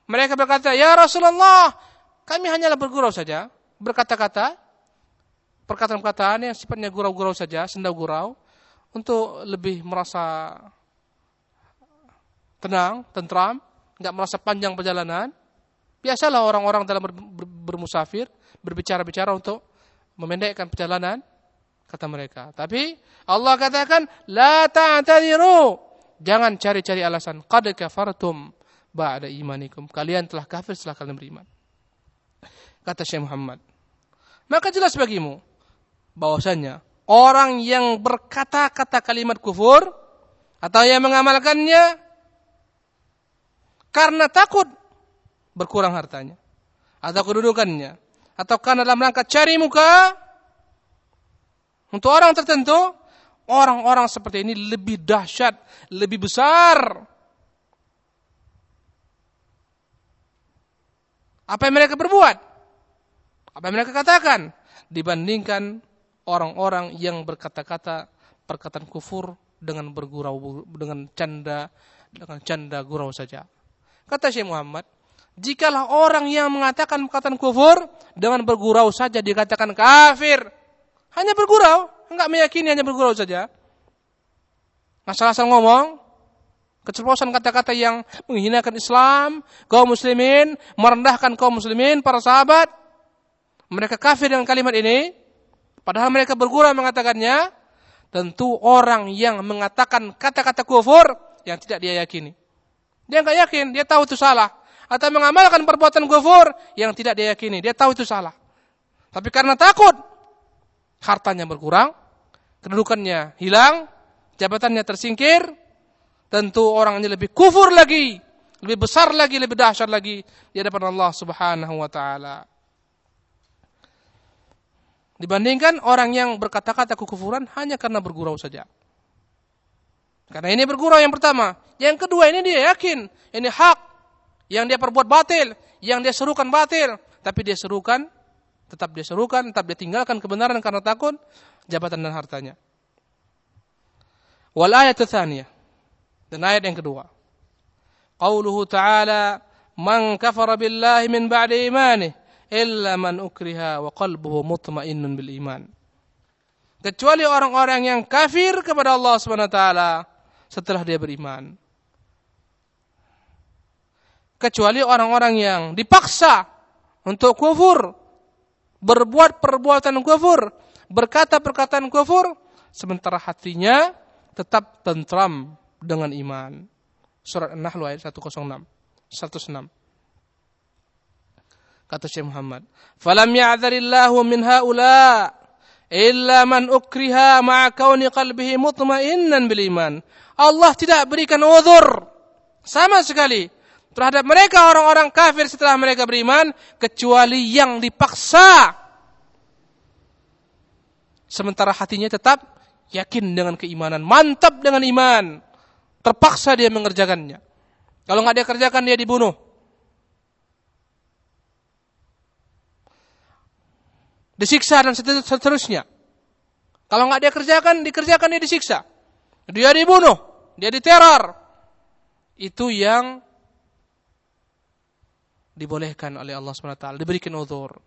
Mereka berkata, Ya Rasulullah, kami hanyalah bergurau saja. Berkata-kata, perkataan-perkataan yang sifatnya gurau-gurau saja, senda gurau, untuk lebih merasa tenang, tentram, nggak merasa panjang perjalanan. Biasalah orang-orang dalam ber, ber, bermusafir, berbicara-bicara untuk memendekkan perjalanan, kata mereka. Tapi Allah katakan, La ta'tadiru. Jangan cari-cari alasan. Qad kafartum ba'da imanikum. Kalian telah kafir setelah kalian beriman. Kata Syekh Muhammad. Maka jelas bagimu bahwasanya orang yang berkata-kata kalimat kufur atau yang mengamalkannya karena takut berkurang hartanya atau kedudukannya atau karena dalam rangka cari muka untuk orang tertentu orang-orang seperti ini lebih dahsyat, lebih besar. Apa yang mereka berbuat? Apa mereka katakan dibandingkan orang-orang yang berkata-kata perkataan kufur dengan bergurau dengan canda dengan canda gurau saja. Kata Syekh Muhammad, jikalah orang yang mengatakan perkataan kufur dengan bergurau saja dikatakan kafir, hanya bergurau, enggak meyakini hanya bergurau saja. Asal-asal ngomong, keceplosan kata-kata yang menghinakan Islam, kaum muslimin, merendahkan kaum muslimin, para sahabat. Mereka kafir dengan kalimat ini, Padahal mereka bergurau mengatakannya, tentu orang yang mengatakan kata-kata kufur yang tidak dia yakini. Dia nggak yakin, dia tahu itu salah. Atau mengamalkan perbuatan kufur yang tidak dia yakini, dia tahu itu salah. Tapi karena takut, hartanya berkurang, kedudukannya hilang, jabatannya tersingkir, tentu orang ini lebih kufur lagi, lebih besar lagi, lebih dahsyat lagi di hadapan Allah Subhanahu wa taala. Dibandingkan orang yang berkata-kata kekufuran hanya karena bergurau saja. Karena ini bergurau yang pertama. Yang kedua ini dia yakin. Ini hak. Yang dia perbuat batil. Yang dia serukan batil. Tapi dia serukan. Tetap dia serukan. Tetap dia tinggalkan kebenaran karena takut. Jabatan dan hartanya. Wal ayat. Dan ayat yang kedua. Qauluhu ta'ala. Man kafara billahi min ba'di imanih illa man ukriha wa qalbuhu mutmainnun bil iman. Kecuali orang-orang yang kafir kepada Allah Subhanahu wa taala setelah dia beriman. Kecuali orang-orang yang dipaksa untuk kufur, berbuat perbuatan kufur, berkata perkataan kufur, sementara hatinya tetap tentram dengan iman. Surat An-Nahl ayat 106. 106. Kata Syekh Muhammad. Falam ya'dharillahu min haula illa man ukriha ma'a kauni qalbihi mutmainnan bil iman. Allah tidak berikan uzur sama sekali terhadap mereka orang-orang kafir setelah mereka beriman kecuali yang dipaksa sementara hatinya tetap yakin dengan keimanan, mantap dengan iman, terpaksa dia mengerjakannya. Kalau nggak dia kerjakan dia dibunuh. Disiksa dan seterusnya. Kalau nggak dia kerjakan, dikerjakan dia disiksa. Dia dibunuh, dia diteror. Itu yang dibolehkan oleh Allah SWT, diberikan uzur.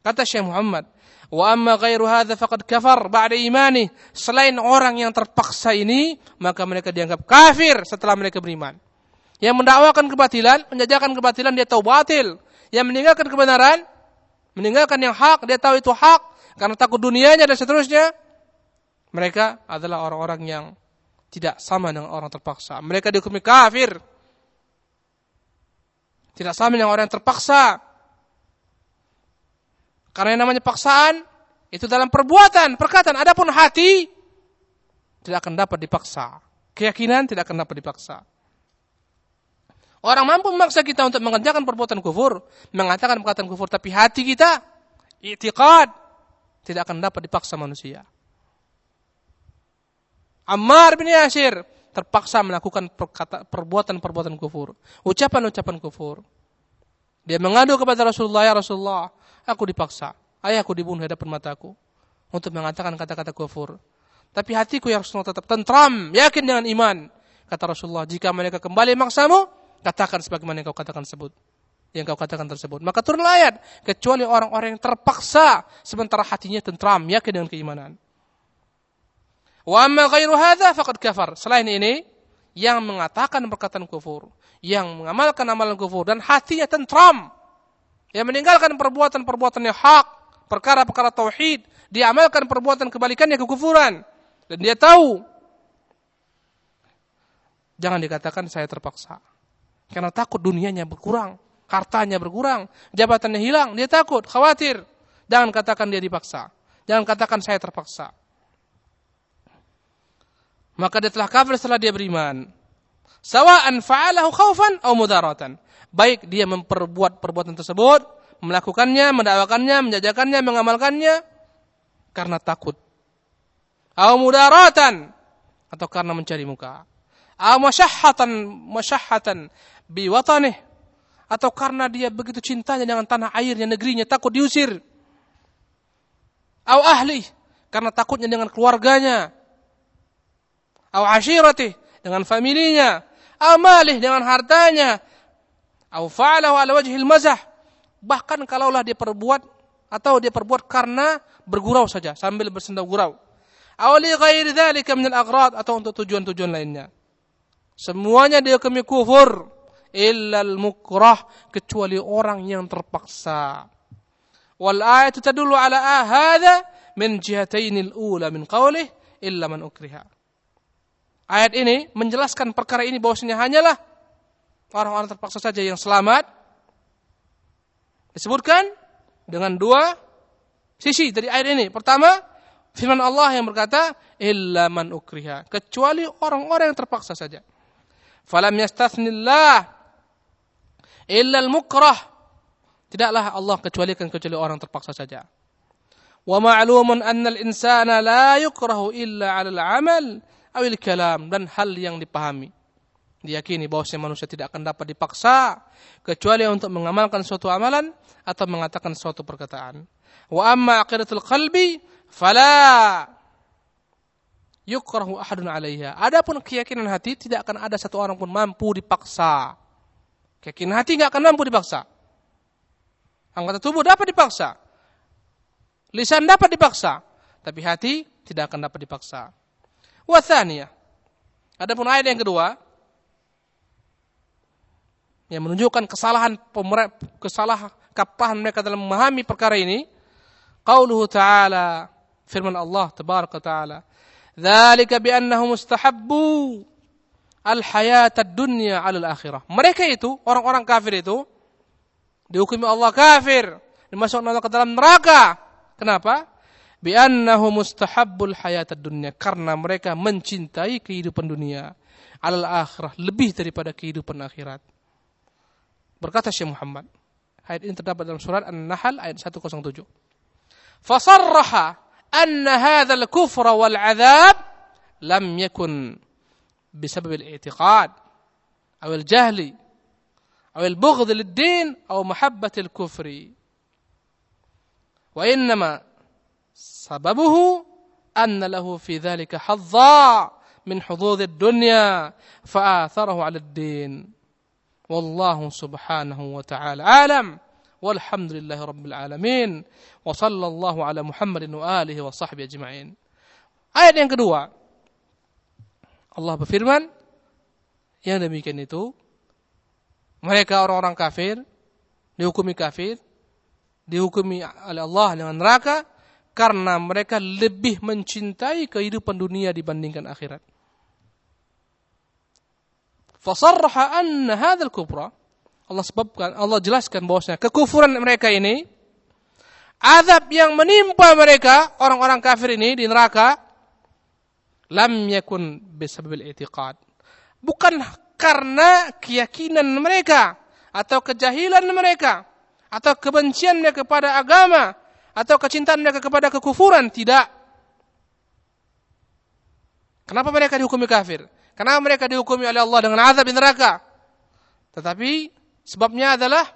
Kata Syekh Muhammad, "Wa amma ghairu hadza faqad kafar ba'da imani." Selain orang yang terpaksa ini, maka mereka dianggap kafir setelah mereka beriman. Yang mendakwakan kebatilan, menjajakan kebatilan dia tahu batil. Yang meninggalkan kebenaran, meninggalkan yang hak, dia tahu itu hak karena takut dunianya dan seterusnya. Mereka adalah orang-orang yang tidak sama dengan orang terpaksa. Mereka dihukumi kafir. Tidak sama dengan orang yang terpaksa. Karena yang namanya paksaan itu dalam perbuatan, perkataan. Adapun hati tidak akan dapat dipaksa. Keyakinan tidak akan dapat dipaksa. Orang mampu memaksa kita untuk mengerjakan perbuatan kufur, mengatakan perkataan kufur, tapi hati kita, itikad, tidak akan dapat dipaksa manusia. Ammar bin Yasir terpaksa melakukan perbuatan-perbuatan kufur, ucapan-ucapan kufur. Dia mengadu kepada Rasulullah, ya Rasulullah, aku dipaksa, ayahku dibunuh di hadapan mataku untuk mengatakan kata-kata kufur. Tapi hatiku yang Rasulullah tetap tentram, yakin dengan iman. Kata Rasulullah, jika mereka kembali maksamu, katakan sebagaimana yang kau katakan tersebut. Yang kau katakan tersebut. Maka turun ayat, kecuali orang-orang yang terpaksa, sementara hatinya tentram, yakin dengan keimanan. Wa amma ghairu hadha faqad kafar. Selain ini, yang mengatakan perkataan kufur, yang mengamalkan amalan kufur dan hatinya tentram, yang meninggalkan perbuatan-perbuatan yang hak, perkara-perkara tauhid, dia amalkan perbuatan kebalikannya kekufuran dan dia tahu jangan dikatakan saya terpaksa. Karena takut dunianya berkurang, hartanya berkurang, jabatannya hilang, dia takut, khawatir. Jangan katakan dia dipaksa. Jangan katakan saya terpaksa maka dia telah kafir setelah dia beriman. Sawa'an fa'alahu khaufan atau mudaratan. Baik dia memperbuat perbuatan tersebut, melakukannya, mendakwakannya, menjajakannya, mengamalkannya karena takut. Atau mudaratan atau karena mencari muka. Atau masyahatan masyahatan biwatanih atau karena dia begitu cintanya dengan tanah airnya, negerinya, takut diusir. Atau ahli. Karena takutnya dengan keluarganya, au ashirati. Dengan familinya, amalih dengan hartanya, au fa'alahu ala wajhil mazah. Bahkan kalaulah dia perbuat atau dia perbuat karena bergurau saja sambil bersenda gurau. Aw li ghairi dzalika min al-aghrad atau untuk tujuan-tujuan lainnya. Semuanya dia kami kufur illa al-mukrah kecuali orang yang terpaksa. Wal ayatu tadullu ala hadha min jihatayn al-ula min qawlihi illa man ukriha. Ayat ini menjelaskan perkara ini bahwasanya hanyalah orang-orang terpaksa saja yang selamat. Disebutkan dengan dua sisi dari ayat ini. Pertama, firman Allah yang berkata, "Illa man ukriha", kecuali orang-orang yang terpaksa saja. Falam yastathnillah illa al-mukrah. Tidaklah Allah kecualikan kecuali orang terpaksa saja. Wa ma'lumun anna al-insana la yukrahu illa 'ala al-'amal awil kalam dan hal yang dipahami. Diyakini bahwasanya manusia tidak akan dapat dipaksa kecuali untuk mengamalkan suatu amalan atau mengatakan suatu perkataan. Wa amma aqidatul qalbi fala yukrahu ahadun 'alaiha. Adapun keyakinan hati tidak akan ada satu orang pun mampu dipaksa. Keyakinan hati tidak akan mampu dipaksa. Anggota tubuh dapat dipaksa. Lisan dapat dipaksa, tapi hati tidak akan dapat dipaksa. Wathaniyah. Adapun ayat yang kedua yang menunjukkan kesalahan kesalahan kapahan mereka dalam memahami perkara ini qauluhu ta'ala firman Allah tabaraka taala dzalika bi annahum mustahabbu al hayatad dunya al akhirah. Mereka itu orang-orang kafir itu dihukumi Allah kafir. Dimasukkan ke dalam neraka. Kenapa? Bi'annahu mustahabbul hayatad dunia karena mereka mencintai kehidupan dunia alal akhirah. Lebih daripada kehidupan akhirat. Berkata Syekh Muhammad, ayat ini terdapat dalam surat An-Nahl ayat 107. Fasarraha anna hadzal kufra wal adzab lam yakun بسبب الاعتقاد أو الجهل أو البغض للدين أو محبة الكفر. وإنما سببه أن له في ذلك حظا من حظوظ الدنيا فآثره على الدين. والله سبحانه وتعالى أعلم. والحمد لله رب العالمين. وصلى الله على محمد وآله وصحبه أجمعين. آية yang kedua, Allah berfirman yang demikian itu mereka orang-orang kafir dihukumi kafir dihukumi oleh Allah dengan neraka karena mereka lebih mencintai kehidupan dunia dibandingkan akhirat. Fasarraha anna hadzal kufra Allah sebabkan Allah jelaskan bahwasanya kekufuran mereka ini azab yang menimpa mereka orang-orang kafir ini di neraka lam yakun bisababil i'tiqad bukan karena keyakinan mereka atau kejahilan mereka atau kebencian mereka kepada agama atau kecintaan mereka kepada kekufuran tidak Kenapa mereka dihukumi kafir? Kenapa mereka dihukumi oleh Allah dengan azab neraka? Tetapi sebabnya adalah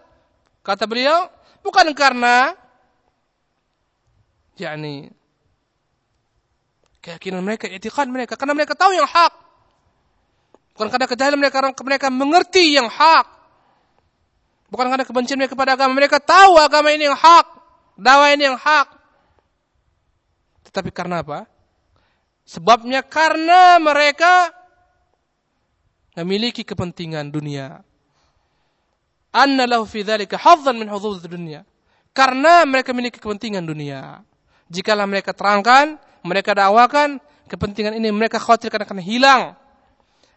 kata beliau bukan karena yakni keyakinan mereka, etikad mereka karena mereka tahu yang hak. Bukan karena kejahilan mereka mereka mengerti yang hak. Bukan karena kebencian mereka kepada agama, mereka tahu agama ini yang hak, dakwah ini yang hak. Tetapi karena apa? Sebabnya karena mereka memiliki kepentingan dunia. Anna lahu fi dzalika hadzan min hudud dunia. Karena mereka memiliki kepentingan dunia. Jikalau mereka terangkan, mereka dakwakan, kepentingan ini mereka khawatirkan akan hilang.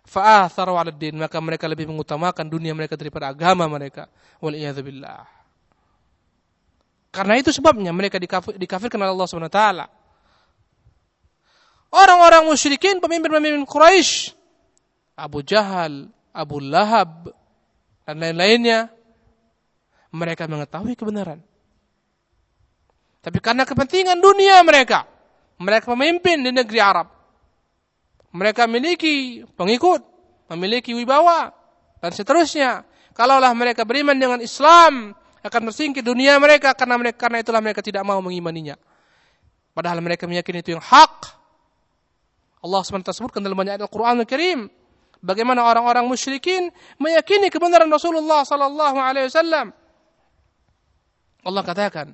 Fa'atharu 'ala din, maka mereka lebih mengutamakan dunia mereka daripada agama mereka. Wal. Karena itu sebabnya mereka dikafir, dikafirkan oleh Allah Subhanahu wa taala. Orang-orang musyrikin, pemimpin-pemimpin Quraisy, Abu Jahal, Abu Lahab, dan lain-lainnya, mereka mengetahui kebenaran. Tapi karena kepentingan dunia mereka, mereka pemimpin di negeri Arab. Mereka memiliki pengikut, memiliki wibawa, dan seterusnya. Kalaulah mereka beriman dengan Islam, akan tersingkir dunia mereka karena mereka karena itulah mereka tidak mau mengimaninya. Padahal mereka meyakini itu yang hak, Allah SWT sebutkan dalam banyak ayat Al-Quran Al-Karim. Bagaimana orang-orang musyrikin meyakini kebenaran Rasulullah Wasallam. Allah katakan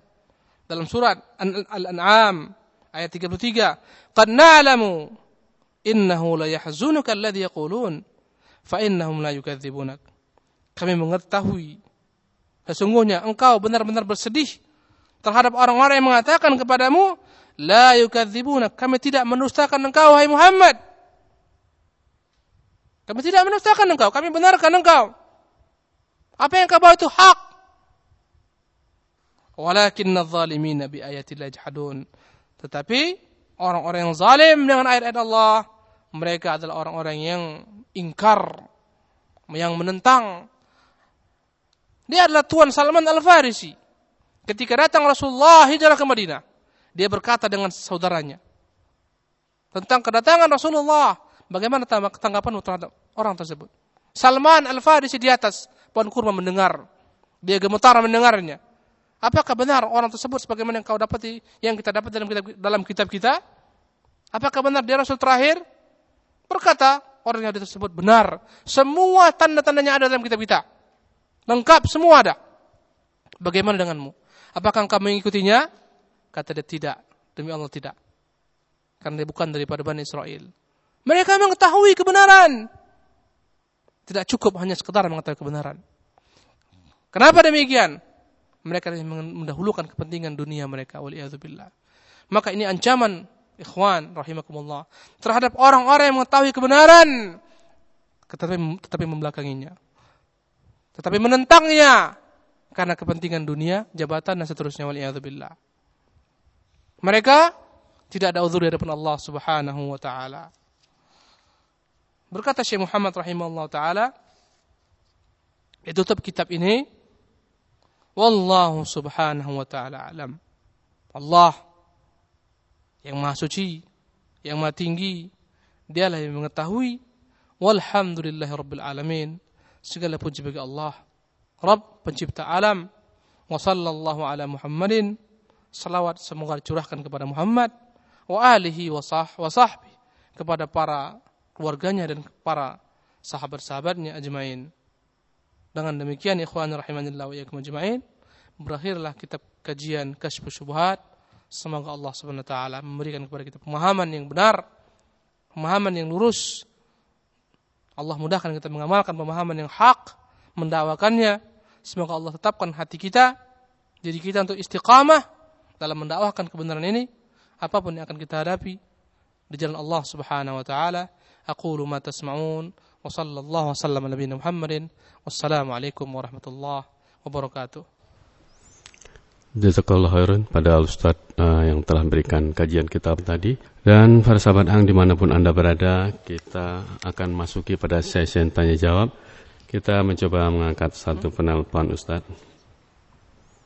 dalam surat Al-An'am ayat 33, "Qad na'lamu innahu la yahzunuka alladhi yaqulun fa innahum la yukadzibunak." Kami mengetahui sesungguhnya engkau benar-benar bersedih terhadap orang-orang yang mengatakan kepadamu La yukadzibunak. Kami tidak menustakan engkau, hai Muhammad. Kami tidak menustakan engkau. Kami benarkan engkau. Apa yang kau bawa itu hak. Walakinna zalimina bi. Tetapi orang-orang yang zalim dengan ayat-ayat Allah, mereka adalah orang-orang yang ingkar, yang menentang. Dia adalah Tuan Salman Al-Farisi. Ketika datang Rasulullah hijrah ke Madinah, dia berkata dengan saudaranya tentang kedatangan Rasulullah. Bagaimana tanggapan terhadap orang tersebut? Salman Al-Farisi di atas pohon kurma mendengar. Dia gemetar mendengarnya. Apakah benar orang tersebut sebagaimana yang kau dapati yang kita dapat dalam kitab dalam kitab kita? Apakah benar dia rasul terakhir? Berkata orang yang tersebut benar. Semua tanda-tandanya ada dalam kitab kita. Lengkap semua ada. Bagaimana denganmu? Apakah engkau mengikutinya? Kata dia tidak. Demi Allah tidak. Karena dia bukan daripada Bani Israel. Mereka mengetahui kebenaran. Tidak cukup hanya sekedar mengetahui kebenaran. Kenapa demikian? Mereka mendahulukan kepentingan dunia mereka. Waliyahzubillah. Maka ini ancaman ikhwan rahimakumullah terhadap orang-orang yang mengetahui kebenaran tetapi tetapi membelakanginya tetapi menentangnya karena kepentingan dunia, jabatan dan seterusnya waliyadzubillah. Mereka tidak ada uzur di hadapan Allah Subhanahu wa taala. Berkata Syekh Muhammad rahimahullah taala, ditutup kitab ini wallahu subhanahu wa taala alam. Allah yang Maha Suci, yang Maha Tinggi, dialah yang mengetahui. Walhamdulillahi rabbil alamin. Segala puji bagi Allah, Rabb pencipta alam. Wa sallallahu ala Muhammadin salawat semoga dicurahkan kepada Muhammad wa alihi wa, sah, wa sahbi kepada para keluarganya dan para sahabat-sahabatnya ajmain. Dengan demikian ikhwan rahimanillah wa iyyakum ajmain berakhirlah kitab kajian Kasyfus Syubhat. Semoga Allah Subhanahu wa taala memberikan kepada kita pemahaman yang benar, pemahaman yang lurus. Allah mudahkan kita mengamalkan pemahaman yang hak, mendakwakannya. Semoga Allah tetapkan hati kita jadi kita untuk istiqamah dalam mendakwahkan kebenaran ini apa pun yang akan kita hadapi di jalan Allah Subhanahu wa taala aqulu ma tasma'un wa sallallahu wasallam ala nabiyina Muhammadin wassalamu alaikum warahmatullahi wabarakatuh Jazakallah khairan pada Ustaz uh, yang telah memberikan kajian kitab tadi. Dan para sahabat Hang di mana pun Anda berada, kita akan masuki pada sesi tanya jawab. Kita mencoba mengangkat satu penelpon Ustaz.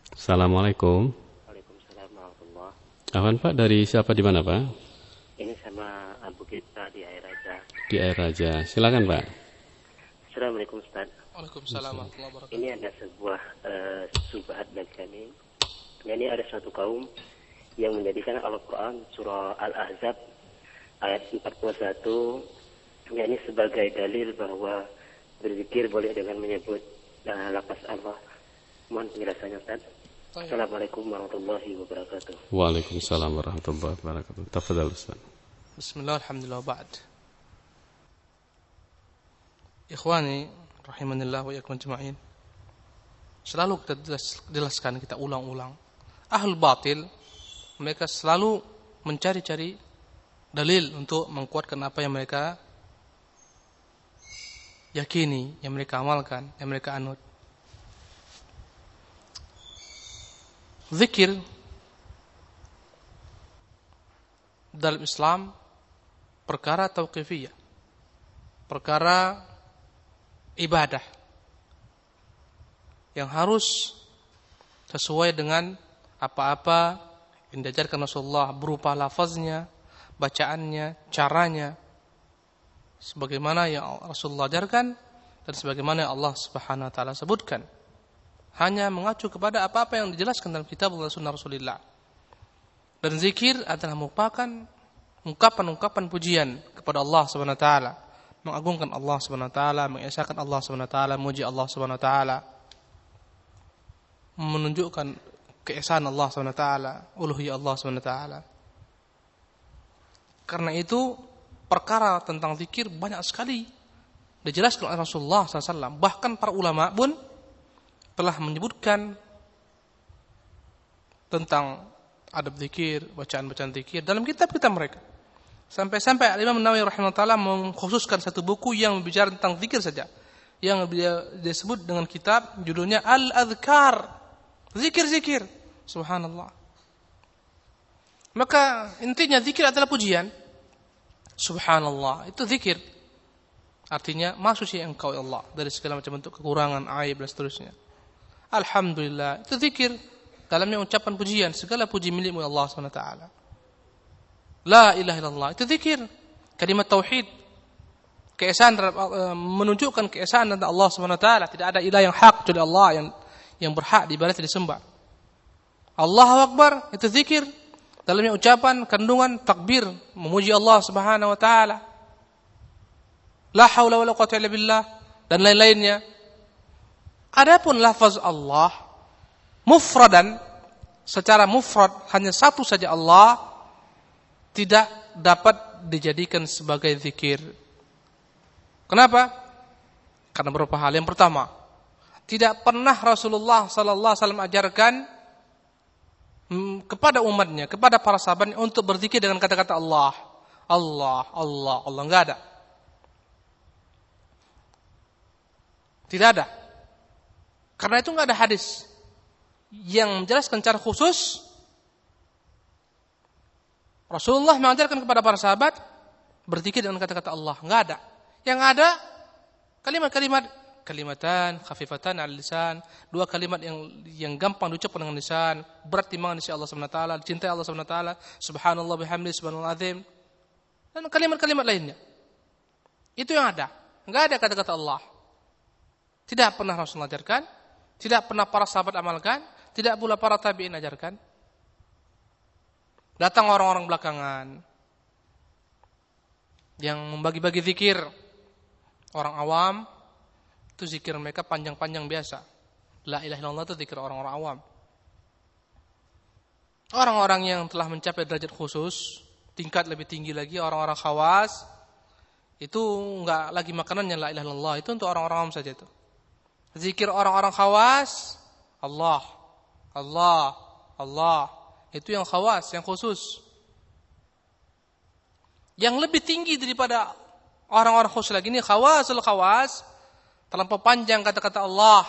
Assalamualaikum. Afwan Pak, dari siapa di mana Pak? Ini sama Abu Raja. Di Air Raja. Silakan Pak. Assalamualaikum Ustaz. Waalaikumsalam warahmatullahi wabarakatuh. Ini ada sebuah uh, subhat bagi kami. Jadi ada suatu kaum yang menjadikan Al-Quran surah Al-Ahzab ayat 41 yakni sebagai dalil bahwa berzikir boleh dengan menyebut uh, lapas Allah. Mohon penjelasannya Ustaz. Assalamualaikum warahmatullahi wabarakatuh. Waalaikumsalam warahmatullahi wabarakatuh. Tafadhal Ustaz. Bismillah, alhamdulillah, ba'd. Ikhwani, rahimanillah wa yakum jema'in. Selalu kita jelaskan, kita ulang-ulang. Ahlul batil, mereka selalu mencari-cari dalil untuk menguatkan apa yang mereka yakini, yang mereka amalkan, yang mereka anut. Zikir dalam Islam perkara tauqifiyah. Perkara ibadah yang harus sesuai dengan apa-apa yang diajarkan Rasulullah berupa lafaznya, bacaannya, caranya. Sebagaimana yang Rasulullah ajarkan dan sebagaimana yang Allah Subhanahu wa taala sebutkan. Hanya mengacu kepada apa-apa yang dijelaskan dalam kitab Allah Sunnah Rasulullah. Dan zikir adalah merupakan ungkapan-ungkapan pujian kepada Allah Subhanahu wa taala, mengagungkan Allah Subhanahu wa taala, mengesahkan Allah Subhanahu wa taala, memuji Allah Subhanahu wa taala. Menunjukkan keesaan Allah Subhanahu wa taala, uluhiyah Allah Subhanahu wa taala. Karena itu perkara tentang zikir banyak sekali dijelaskan oleh Rasulullah SAW. Bahkan para ulama pun telah menyebutkan tentang adab zikir, bacaan-bacaan zikir dalam kitab-kitab mereka. Sampai-sampai Imam Nawawi rahimahullah mengkhususkan satu buku yang berbicara tentang zikir saja. Yang dia disebut dengan kitab judulnya Al-Adhkar. Zikir-zikir. Subhanallah. Maka intinya zikir adalah pujian. Subhanallah. Itu zikir. Artinya maksud engkau ya Allah dari segala macam bentuk kekurangan, aib dan seterusnya. Alhamdulillah. Itu zikir. Dalamnya ucapan pujian. Segala puji milikmu ya Allah SWT. La ilaha illallah. Itu zikir. Kalimat tauhid. Keesaan eh, menunjukkan keesaan tentang Allah SWT. Tidak ada ilah yang hak kecuali Allah yang yang berhak dibalas disembah. Allahu Akbar itu zikir. Dalamnya ucapan, kandungan, takbir, memuji Allah Subhanahu wa taala. La haula wala quwwata illa billah dan lain-lainnya. Adapun lafaz Allah mufradan secara mufrad hanya satu saja Allah tidak dapat dijadikan sebagai zikir. Kenapa? Karena beberapa hal. Yang pertama, tidak pernah Rasulullah sallallahu alaihi wasallam ajarkan mm, kepada umatnya, kepada para sahabatnya untuk berzikir dengan kata-kata Allah. Allah, Allah, Allah enggak ada. Tidak ada. Karena itu nggak ada hadis yang menjelaskan cara khusus. Rasulullah mengajarkan kepada para sahabat berzikir dengan kata-kata Allah. Nggak ada. Yang ada kalimat-kalimat kalimatan khafifatan al lisan, dua kalimat yang yang gampang diucapkan dengan lisan, berat timbangan di Allah Subhanahu wa taala, cintai Allah Subhanahu wa taala, subhanallah bihamdi subhanallah azim. Dan kalimat-kalimat lainnya. Itu yang ada. Enggak ada kata-kata Allah. Tidak pernah Rasulullah ajarkan, tidak pernah para sahabat amalkan, tidak pula para tabi'in ajarkan. Datang orang-orang belakangan yang membagi-bagi zikir. Orang awam itu zikir mereka panjang-panjang biasa. La ilaha illallah itu zikir orang-orang awam. Orang-orang yang telah mencapai derajat khusus, tingkat lebih tinggi lagi, orang-orang khawas, itu enggak lagi makanannya la ilaha illallah, itu untuk orang-orang awam saja itu. Zikir orang-orang khawas, Allah, Allah, Allah. Itu yang khawas, yang khusus. Yang lebih tinggi daripada orang-orang khusus lagi ini khawasul khawas, terlampau panjang kata-kata Allah.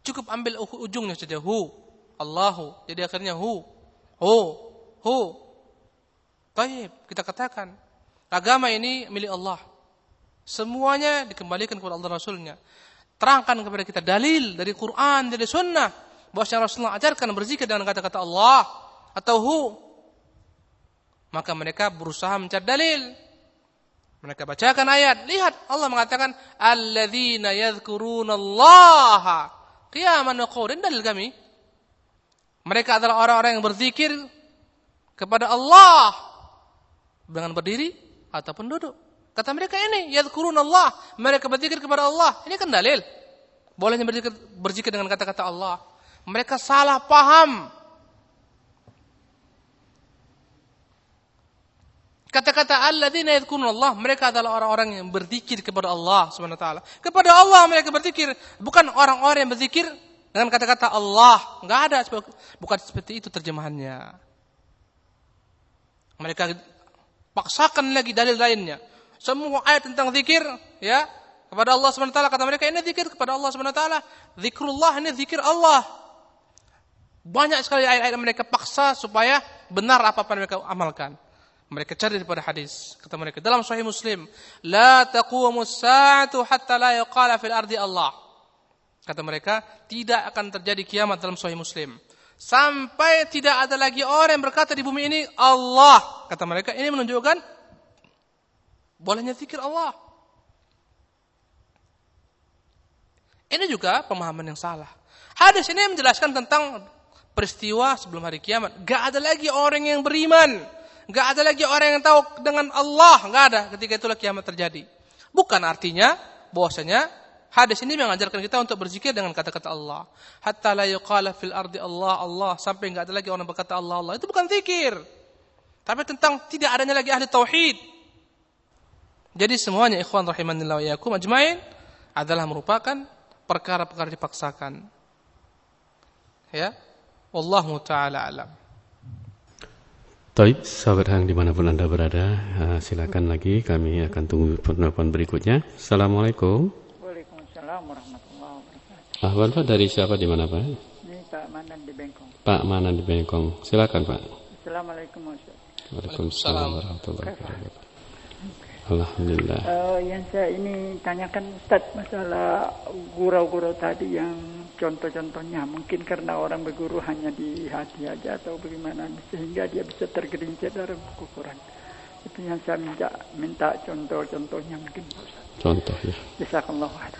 Cukup ambil ujungnya saja hu, Allahu. Jadi akhirnya hu, hu, hu. Baik, kita katakan agama ini milik Allah. Semuanya dikembalikan kepada Allah Rasulnya terangkan kepada kita dalil dari Quran, dari sunnah bahwa Rasulullah ajarkan berzikir dengan kata-kata Allah atau hu maka mereka berusaha mencari dalil Mereka bacakan ayat, lihat Allah mengatakan alladzina yadhkurunallaha qiyaman wa qu'udan dalil kami. Mereka adalah orang-orang yang berzikir kepada Allah dengan berdiri ataupun duduk. Kata mereka ini yadhkurunallah, mereka berzikir kepada Allah. Ini kan dalil. Bolehnya berzikir, berzikir dengan kata-kata Allah. Mereka salah paham Kata-kata alladzina yadhkuruna Allah, mereka adalah orang-orang yang berzikir kepada Allah taala. Kepada Allah mereka berzikir, bukan orang-orang yang berzikir dengan kata-kata Allah. Enggak ada bukan seperti itu terjemahannya. Mereka paksakan lagi dalil lainnya. Semua ayat tentang zikir, ya, kepada Allah taala kata mereka ini zikir kepada Allah wa taala. Zikrullah ini zikir Allah. Banyak sekali ayat-ayat mereka paksa supaya benar apa apa yang mereka amalkan. Mereka cari daripada hadis. Kata mereka dalam Sahih Muslim, la taqumu sa'atu hatta la yuqala fil ardi Allah. Kata mereka, tidak akan terjadi kiamat dalam Sahih Muslim sampai tidak ada lagi orang yang berkata di bumi ini Allah. Kata mereka, ini menunjukkan bolehnya zikir Allah. Ini juga pemahaman yang salah. Hadis ini menjelaskan tentang peristiwa sebelum hari kiamat. Gak ada lagi orang yang beriman Nggak ada lagi orang yang tahu dengan Allah, nggak ada. Ketika itulah kiamat terjadi. Bukan artinya bahwasanya hadis ini mengajarkan kita untuk berzikir dengan kata-kata Allah. Hatta la yuqala fil ardi Allah Allah sampai nggak ada lagi orang berkata Allah Allah. Itu bukan zikir. Tapi tentang tidak adanya lagi ahli tauhid. Jadi semuanya ikhwan rahimanillah wa ajmain adalah merupakan perkara-perkara dipaksakan. Ya. Wallahu taala alam. Taib, sahabat hang di mana pun Anda berada, uh, silakan lagi kami akan tunggu penelpon berikutnya. Assalamualaikum. Waalaikumsalam warahmatullahi wabarakatuh. Ahwan Pak, dari siapa di mana Pak? Ini Pak Manan di Bengkong. Pak Manan di Bengkong, silakan Pak. Assalamualaikum Ustaz. Waalaikumsalam warahmatullahi wabarakatuh. Alhamdulillah. Uh, yang saya ini tanyakan Ustaz masalah gurau-gurau tadi yang contoh-contohnya mungkin karena orang berguru hanya di hati aja atau bagaimana sehingga dia bisa tergelincir dalam ukuran itu yang saya minta minta contoh-contohnya mungkin Ustaz. Contoh ya. Jazakallah khair.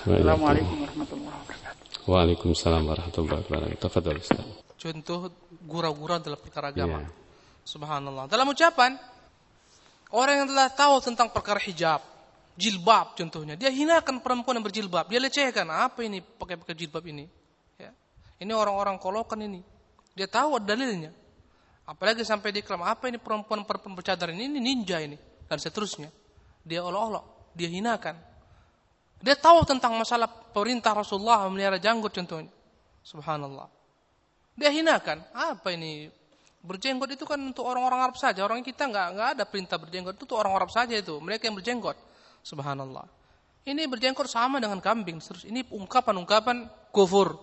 Assalamualaikum warahmatullahi wabarakatuh. Waalaikumsalam warahmatullahi wabarakatuh. Tafadhol Ustaz. Contoh gurau-gurau dalam perkara agama. Iya. Subhanallah. Dalam ucapan Orang yang telah tahu tentang perkara hijab, jilbab contohnya, dia hinakan perempuan yang berjilbab, dia lecehkan apa ini pakai pakai jilbab ini. Ya. Ini orang-orang kolokan ini, dia tahu dalilnya. Apalagi sampai diklam apa ini perempuan perempuan bercadar ini, ini ninja ini dan seterusnya. Dia olok-olok, dia hinakan. Dia tahu tentang masalah perintah Rasulullah memelihara janggut contohnya. Subhanallah. Dia hinakan. Apa ini Berjenggot itu kan untuk orang-orang Arab saja. Orang kita nggak nggak ada perintah berjenggot itu untuk orang Arab saja itu. Mereka yang berjenggot. Subhanallah. Ini berjenggot sama dengan kambing. Terus ini ungkapan-ungkapan kufur.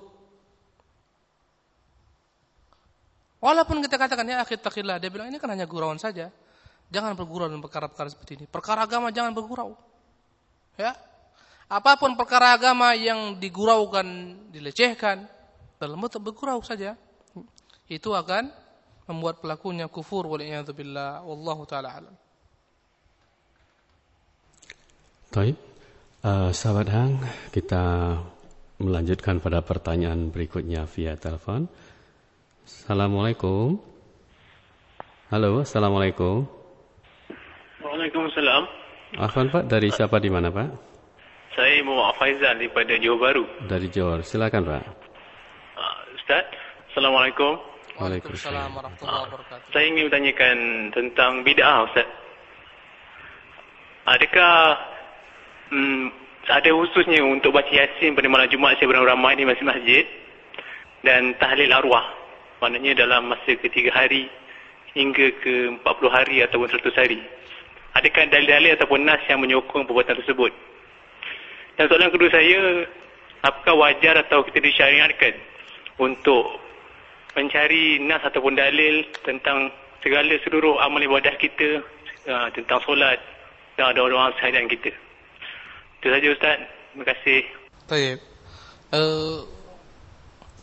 Walaupun kita katakan ya akhir takillah, dia bilang ini kan hanya gurauan saja. Jangan bergurau dalam perkara-perkara seperti ini. Perkara agama jangan bergurau. Ya. Apa pun perkara agama yang diguraukan, dilecehkan, dalam bentuk bergurau saja. Itu akan membuat pelakunya kufur waliyadzubillah wallahu taala alam. Baik. Uh, sahabat Hang, kita melanjutkan pada pertanyaan berikutnya via telepon. Assalamualaikum. Halo, Assalamualaikum. Waalaikumsalam. Afwan Pak, dari siapa di mana Pak? Saya Muhammad Faizal daripada Johor Baru. Dari Johor, silakan Pak. Uh, Ustaz, Assalamualaikum. Waalaikumsalam warahmatullahi wabarakatuh. Saya ingin bertanyakan tentang bid'ah Ustaz. Adakah hmm, ada khususnya untuk baca yasin pada malam Jumaat saya beramai-ramai di masjid-masjid dan tahlil arwah. Maknanya dalam masa ketiga hari hingga ke 40 hari ataupun 100 hari. Adakah dalil-dalil ataupun nas yang menyokong perbuatan tersebut? Dan soalan kedua saya, apakah wajar atau kita disyariatkan untuk mencari nas ataupun dalil tentang segala seluruh amal ibadah kita uh, tentang solat dan doa-doa seharian kita. Itu saja Ustaz. Terima kasih. Baik. Uh,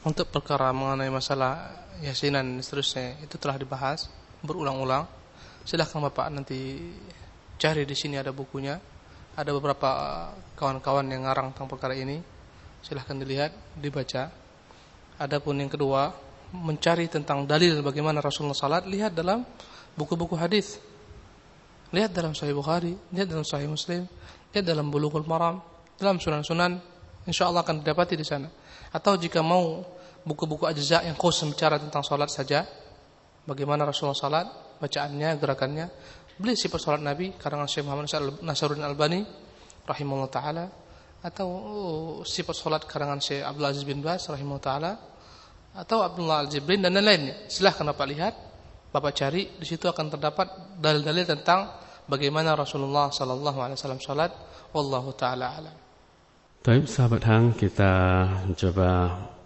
untuk perkara mengenai masalah yasinan dan seterusnya itu telah dibahas berulang-ulang. Silahkan Bapak nanti Cari di sini ada bukunya. Ada beberapa kawan-kawan yang ngarang tentang perkara ini. Silahkan dilihat, dibaca. Adapun yang kedua, mencari tentang dalil bagaimana Rasulullah salat, lihat dalam buku-buku hadis. Lihat dalam Sahih Bukhari, lihat dalam Sahih Muslim, lihat dalam Bulughul Maram, dalam sunan-sunan, insya Allah akan didapati di sana. Atau jika mau buku-buku ajza yang khusus bicara tentang salat saja, bagaimana Rasulullah salat, bacaannya, gerakannya, beli sifat salat Nabi karangan Syekh Muhammad Nasruddin Albani rahimahullah taala atau oh, sifat salat karangan Syekh Abdul Aziz bin Bas rahimahullah taala atau Abdullah Al-Jibrin dan lain-lainnya. Silahkan Bapak lihat, Bapak cari, di situ akan terdapat dalil-dalil tentang bagaimana Rasulullah sallallahu alaihi wasallam salat wallahu taala alam. Baik sahabat Hang, kita coba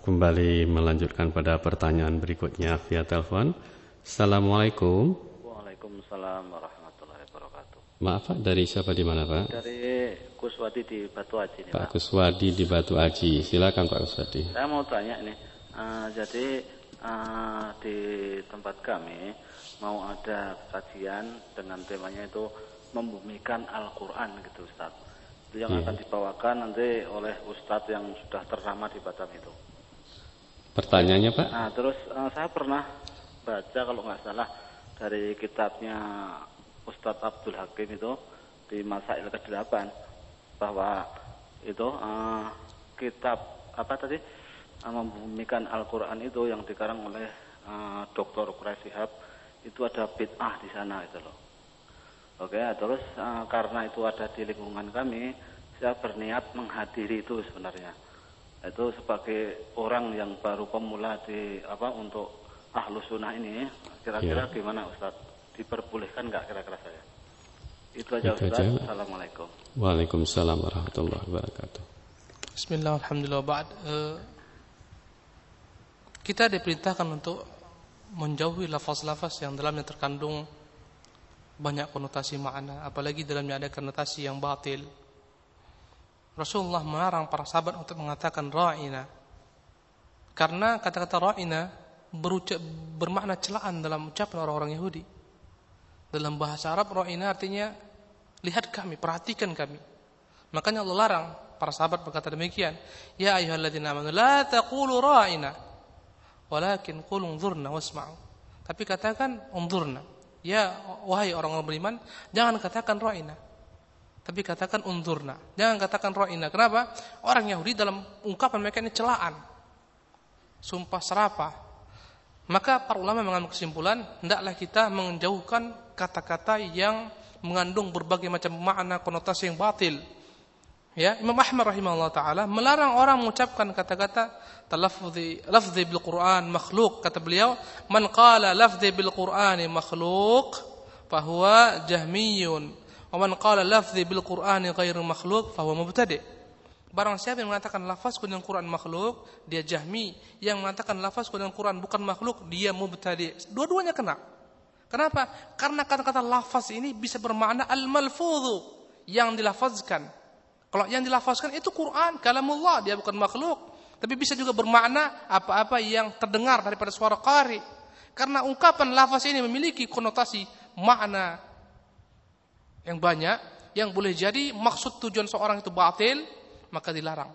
kembali melanjutkan pada pertanyaan berikutnya via telepon. Assalamualaikum. Waalaikumsalam warahmatullahi wabarakatuh. Maaf Pak, dari siapa di mana Pak? Dari Kuswadi di Batu Aji nih, Pak Pak. Kuswadi di Batu Aji. Silakan Pak Kuswadi. Saya mau tanya nih, uh, jadi uh, di tempat kami mau ada kajian dengan temanya itu membumikan Al-Quran gitu Ustaz. Itu yang Iya. akan dibawakan nanti oleh Ustadz yang sudah ternama di Batam itu. Pertanyaannya Pak? Nah, terus eh, saya pernah baca kalau nggak salah dari kitabnya Ustadz Abdul Hakim itu di Masail ke-8 bahwa itu eh, kitab apa tadi membumikan Al-Qur'an itu yang dikarang oleh eh, Dr. Quraisihab itu ada bid'ah di sana itu loh. Oke, terus eh, karena itu ada di lingkungan kami, saya berniat menghadiri itu sebenarnya itu sebagai orang yang baru pemula di apa untuk ahlu sunnah ini kira-kira Ya. gimana Ustaz diperbolehkan nggak kira-kira saya itu aja Itu Ustaz aja. Assalamualaikum Waalaikumsalam warahmatullahi wabarakatuh. Bismillah, alhamdulillah, ba'd. Kita diperintahkan untuk menjauhi lafaz-lafaz yang dalamnya terkandung banyak konotasi makna, apalagi dalamnya ada konotasi yang batil. Rasulullah melarang para sahabat untuk mengatakan ra'ina. Karena kata-kata ra'ina berucap, bermakna celaan dalam ucapan orang-orang Yahudi. Dalam bahasa Arab ra'ina artinya lihat kami, perhatikan kami. Makanya Allah larang para sahabat berkata demikian, "Ya ayyuhalladzina amanu la taqulu ra'ina, walakin qulu unzurna wasma'u." Tapi katakan unzurna. Ya wahai orang-orang beriman, jangan katakan ra'ina. Tapi katakan unzurna. Jangan katakan ra'ina. Kenapa? Orang Yahudi dalam ungkapan mereka ini celaan. Sumpah serapah. Maka para ulama mengambil kesimpulan, hendaklah kita menjauhkan kata-kata yang mengandung berbagai macam makna konotasi yang batil. Ya, Imam Ahmad rahimahullah taala melarang orang mengucapkan kata-kata talaffuzi lafzi bil Quran makhluk kata beliau man qala lafzi bil Qur'ani makhluk fahuwa jahmiyun wa man qala lafzi bil Qur'ani ghairu makhluk fahuwa mubtadi Barang siapa yang mengatakan lafazku dengan Quran makhluk, dia jahmi. Yang mengatakan lafazku dengan Quran bukan makhluk, dia mubtadi. Dua-duanya kena. Kenapa? Karena kata-kata lafaz ini bisa bermakna al-malfudhu, yang dilafazkan. Kalau yang dilafazkan itu Quran, kalamullah, dia bukan makhluk. Tapi bisa juga bermakna apa-apa yang terdengar daripada suara qari. Karena ungkapan lafaz ini memiliki konotasi makna yang banyak yang boleh jadi maksud tujuan seorang itu batil, maka dilarang.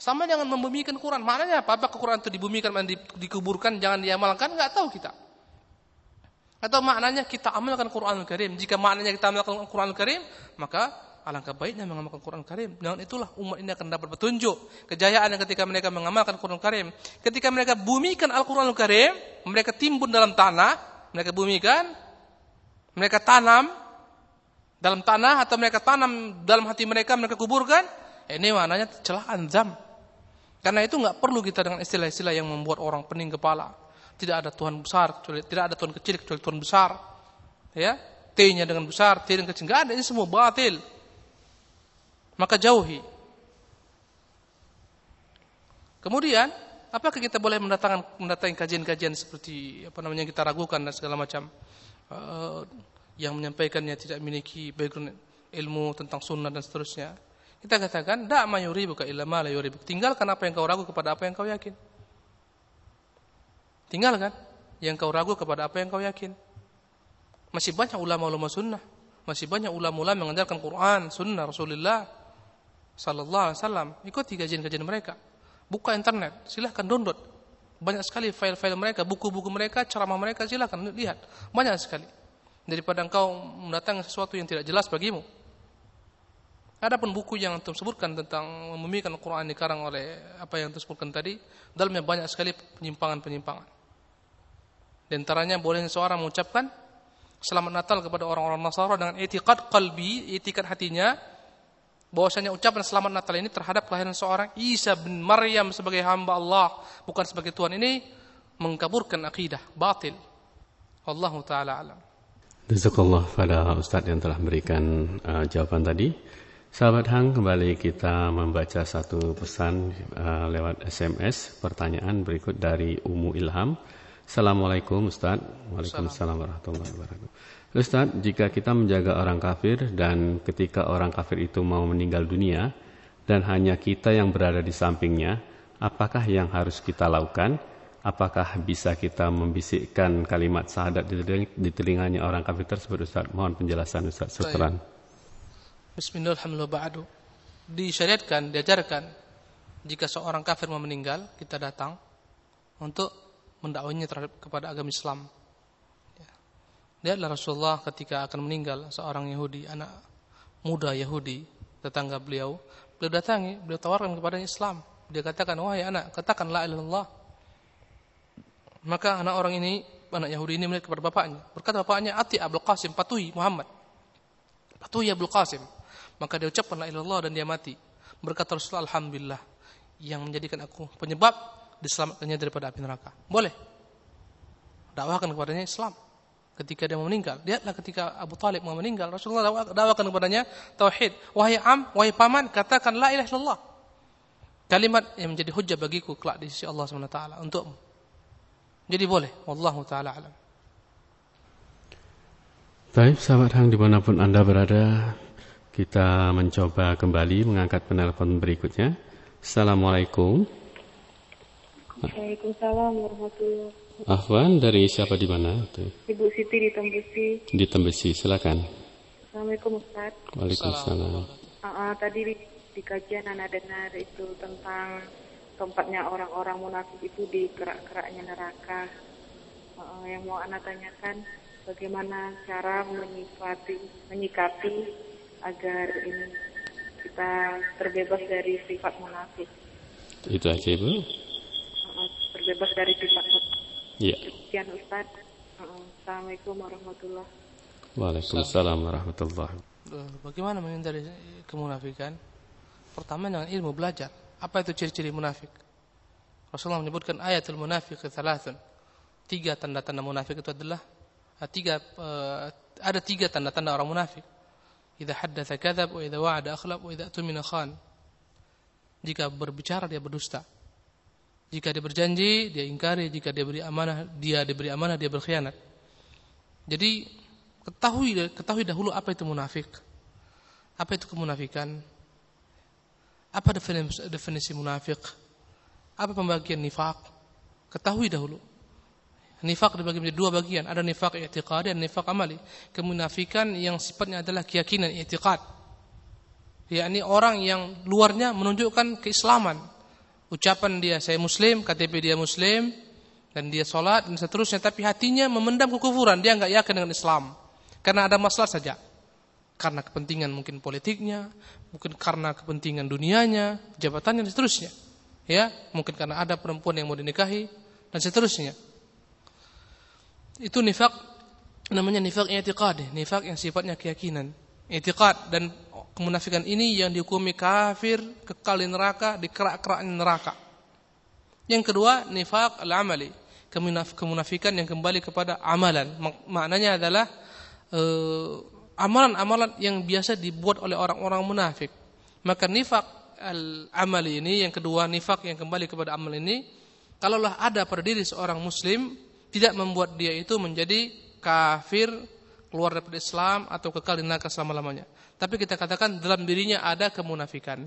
Sama dengan membumikan Quran. Maknanya apa? Apakah Quran itu dibumikan dan di- dikuburkan, jangan diamalkan? Enggak tahu kita. Atau maknanya kita amalkan Quranul Karim. Jika maknanya kita amalkan Quranul Karim, maka alangkah baiknya mengamalkan Quran Karim. Dengan itulah umat ini akan dapat petunjuk. Kejayaan ketika mereka mengamalkan Quran Karim. Ketika mereka bumikan Al-Quranul Karim, mereka timbun dalam tanah, mereka bumikan, mereka tanam dalam tanah atau mereka tanam dalam hati mereka, mereka kuburkan, ini maknanya celaan zam. Karena itu nggak perlu kita dengan istilah-istilah yang membuat orang pening kepala. Tidak ada Tuhan besar, tidak ada Tuhan kecil kecuali Tuhan besar. Ya, T-nya dengan besar, T dengan kecil, nggak ada ini semua batil. Maka jauhi. Kemudian, apakah kita boleh mendatangkan mendatangi kajian-kajian seperti apa namanya kita ragukan dan segala macam Eh, yang menyampaikannya tidak memiliki background ilmu tentang sunnah dan seterusnya. Kita katakan, "Da ma yuribuka illa ma la yuribuk." Tinggalkan apa yang kau ragu kepada apa yang kau yakin. Tinggalkan yang kau ragu kepada apa yang kau yakin. Masih banyak ulama-ulama sunnah, Masih banyak ulama-ulama mengajarkan Quran, sunnah Rasulullah sallallahu alaihi wasallam. Ikuti kajian-kajian mereka. Buka internet, silahkan download. Banyak sekali file-file mereka, buku-buku mereka, ceramah mereka silahkan lihat. Banyak sekali. Daripada engkau mendatangkan sesuatu yang tidak jelas bagimu. Adapun buku yang antum sebutkan tentang Al-Quran dikarang oleh apa yang antum sebutkan tadi, dalamnya banyak sekali penyimpangan-penyimpangan. Di antaranya boleh seorang mengucapkan selamat Natal kepada orang-orang Nasara dengan etikat kalbi, etikat hatinya, bahwasanya ucapan selamat Natal ini terhadap kelahiran seorang Isa bin Maryam sebagai hamba Allah, bukan sebagai Tuhan ini mengkaburkan akidah batil. Allah taala alam. Jazakallah pada Ustadz yang telah memberikan uh, jawaban tadi. Sahabat Hang, kembali kita membaca satu pesan uh, lewat SMS. Pertanyaan berikut dari Umu Ilham. Assalamualaikum Ustaz. Waalaikumsalam warahmatullahi wabarakatuh. Ustaz, jika kita menjaga orang kafir dan ketika orang kafir itu mau meninggal dunia dan hanya kita yang berada di sampingnya, apakah yang harus kita lakukan? Apakah bisa kita membisikkan kalimat syahadat di telinganya orang kafir tersebut Ustaz? Mohon penjelasan Ustaz. Syukran. Bismillahirrahmanirrahim. Disyariatkan, diajarkan jika seorang kafir mau meninggal, kita datang untuk mendakwahinya terhadap kepada agama Islam. Lihatlah Rasulullah ketika akan meninggal seorang Yahudi, anak muda Yahudi, tetangga beliau, beliau datangi, beliau tawarkan kepada Islam. Dia katakan, wahai anak, katakan la ilallah. Maka anak orang ini, anak Yahudi ini melihat kepada bapaknya. Berkata bapaknya, ati Abdul Qasim, patuhi Muhammad. Patuhi Abdul Qasim. Maka dia ucapkan la ilallah dan dia mati. Berkata Rasulullah alhamdulillah yang menjadikan aku penyebab diselamatkannya daripada api neraka. Boleh. Dakwahkan kepadanya Islam ketika dia mau meninggal. Lihatlah ketika Abu Talib mau meninggal, Rasulullah dakwakan kepadanya tauhid. Wahai am, wahai paman, katakan la ilaha illallah. Kalimat yang menjadi hujah bagiku kelak di sisi Allah SWT untukmu. Jadi boleh. Wallahu ta'ala alam. Baik, sahabat hang di mana pun anda berada, kita mencoba kembali mengangkat penelpon berikutnya. Assalamualaikum. Waalaikumsalam warahmatullahi wabarakatuh. Afwan dari siapa di mana? Ibu Siti di Tembesi. Di Tembesi, silakan. Assalamualaikum Ustaz. Waalaikumsalam. Uh, uh, tadi di, di kajian anak dengar itu tentang tempatnya orang-orang munafik itu di kerak-keraknya neraka. Uh, yang mau anak tanyakan bagaimana cara menyikapi menyikapi agar ini kita terbebas dari sifat munafik. Itu aja Ibu. Terbebas dari sifat munafik. Iya. Sekian Ustaz. Assalamualaikum warahmatullahi Waalaikumsalam warahmatullahi Bagaimana menghindari kemunafikan? Pertama dengan ilmu belajar. Apa itu ciri-ciri munafik? Rasulullah menyebutkan ayatul munafik thalathun. Tiga tanda-tanda munafik itu adalah tiga uh, ada tiga tanda-tanda orang munafik. Idza haddatsa kadzab wa idza wa'ada akhlaf wa idza tumina khan. Jika berbicara dia berdusta. Jika dia berjanji dia ingkari, jika dia beri amanah dia diberi amanah dia berkhianat. Jadi ketahui ketahui dahulu apa itu munafik. Apa itu kemunafikan? Apa definisi, definisi munafik? Apa pembagian nifak? Ketahui dahulu. Nifak dibagi menjadi dua bagian. Ada nifak i'tiqadi dan nifak amali. Kemunafikan yang sifatnya adalah keyakinan i'tiqad. yakni orang yang luarnya menunjukkan keislaman. Ucapan dia saya muslim, KTP dia muslim, dan dia sholat dan seterusnya. Tapi hatinya memendam kekufuran. Dia nggak yakin dengan Islam. Karena ada masalah saja. Karena kepentingan mungkin politiknya, mungkin karena kepentingan dunianya, jabatannya dan seterusnya. Ya, mungkin karena ada perempuan yang mau dinikahi dan seterusnya. Itu nifak namanya nifak i'tiqad, nifak yang sifatnya keyakinan. I'tiqad dan kemunafikan ini yang dihukumi kafir, kekal di neraka, di kerak-kerak neraka. Yang kedua, nifak al-amali, kemunafikan yang kembali kepada amalan. Maknanya adalah amalan-amalan uh, yang biasa dibuat oleh orang-orang munafik. Maka nifak al-amali ini yang kedua, nifak yang kembali kepada amal ini, kalaulah ada pada diri seorang muslim tidak membuat dia itu menjadi kafir, keluar dari Islam atau kekal di neraka selama-lamanya. Tapi kita katakan dalam dirinya ada kemunafikan.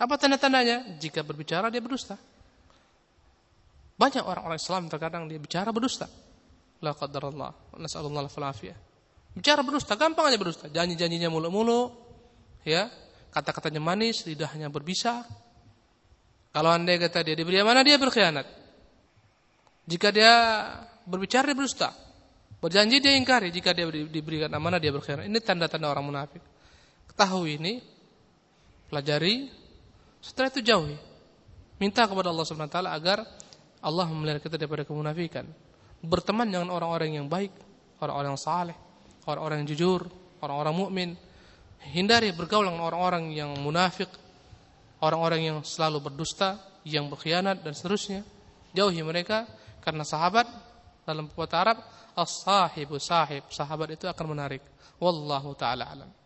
Apa tanda-tandanya? Jika berbicara dia berdusta. Banyak orang-orang Islam terkadang dia bicara berdusta. La qadarallah. Nas'alullah al Bicara berdusta, gampang aja berdusta. Janji-janjinya mulu-mulu, ya, kata-katanya manis, lidahnya berbisa. Kalau anda kata dia diberi mana dia berkhianat. Jika dia berbicara dia berdusta. Berjanji dia ingkari jika dia diberikan amanah dia berkhianat. Ini tanda-tanda orang munafik. Ketahui ini, pelajari, setelah itu jauhi. Minta kepada Allah Subhanahu wa taala agar Allah memelihara kita daripada kemunafikan. Berteman dengan orang-orang yang baik, orang-orang yang saleh, orang-orang yang jujur, orang-orang mukmin. Hindari bergaul dengan orang-orang yang munafik, orang-orang yang selalu berdusta, yang berkhianat dan seterusnya. Jauhi mereka karena sahabat dalam pepatah Arab as-sahibu sahib, sahabat itu akan menarik. Wallahu taala alam.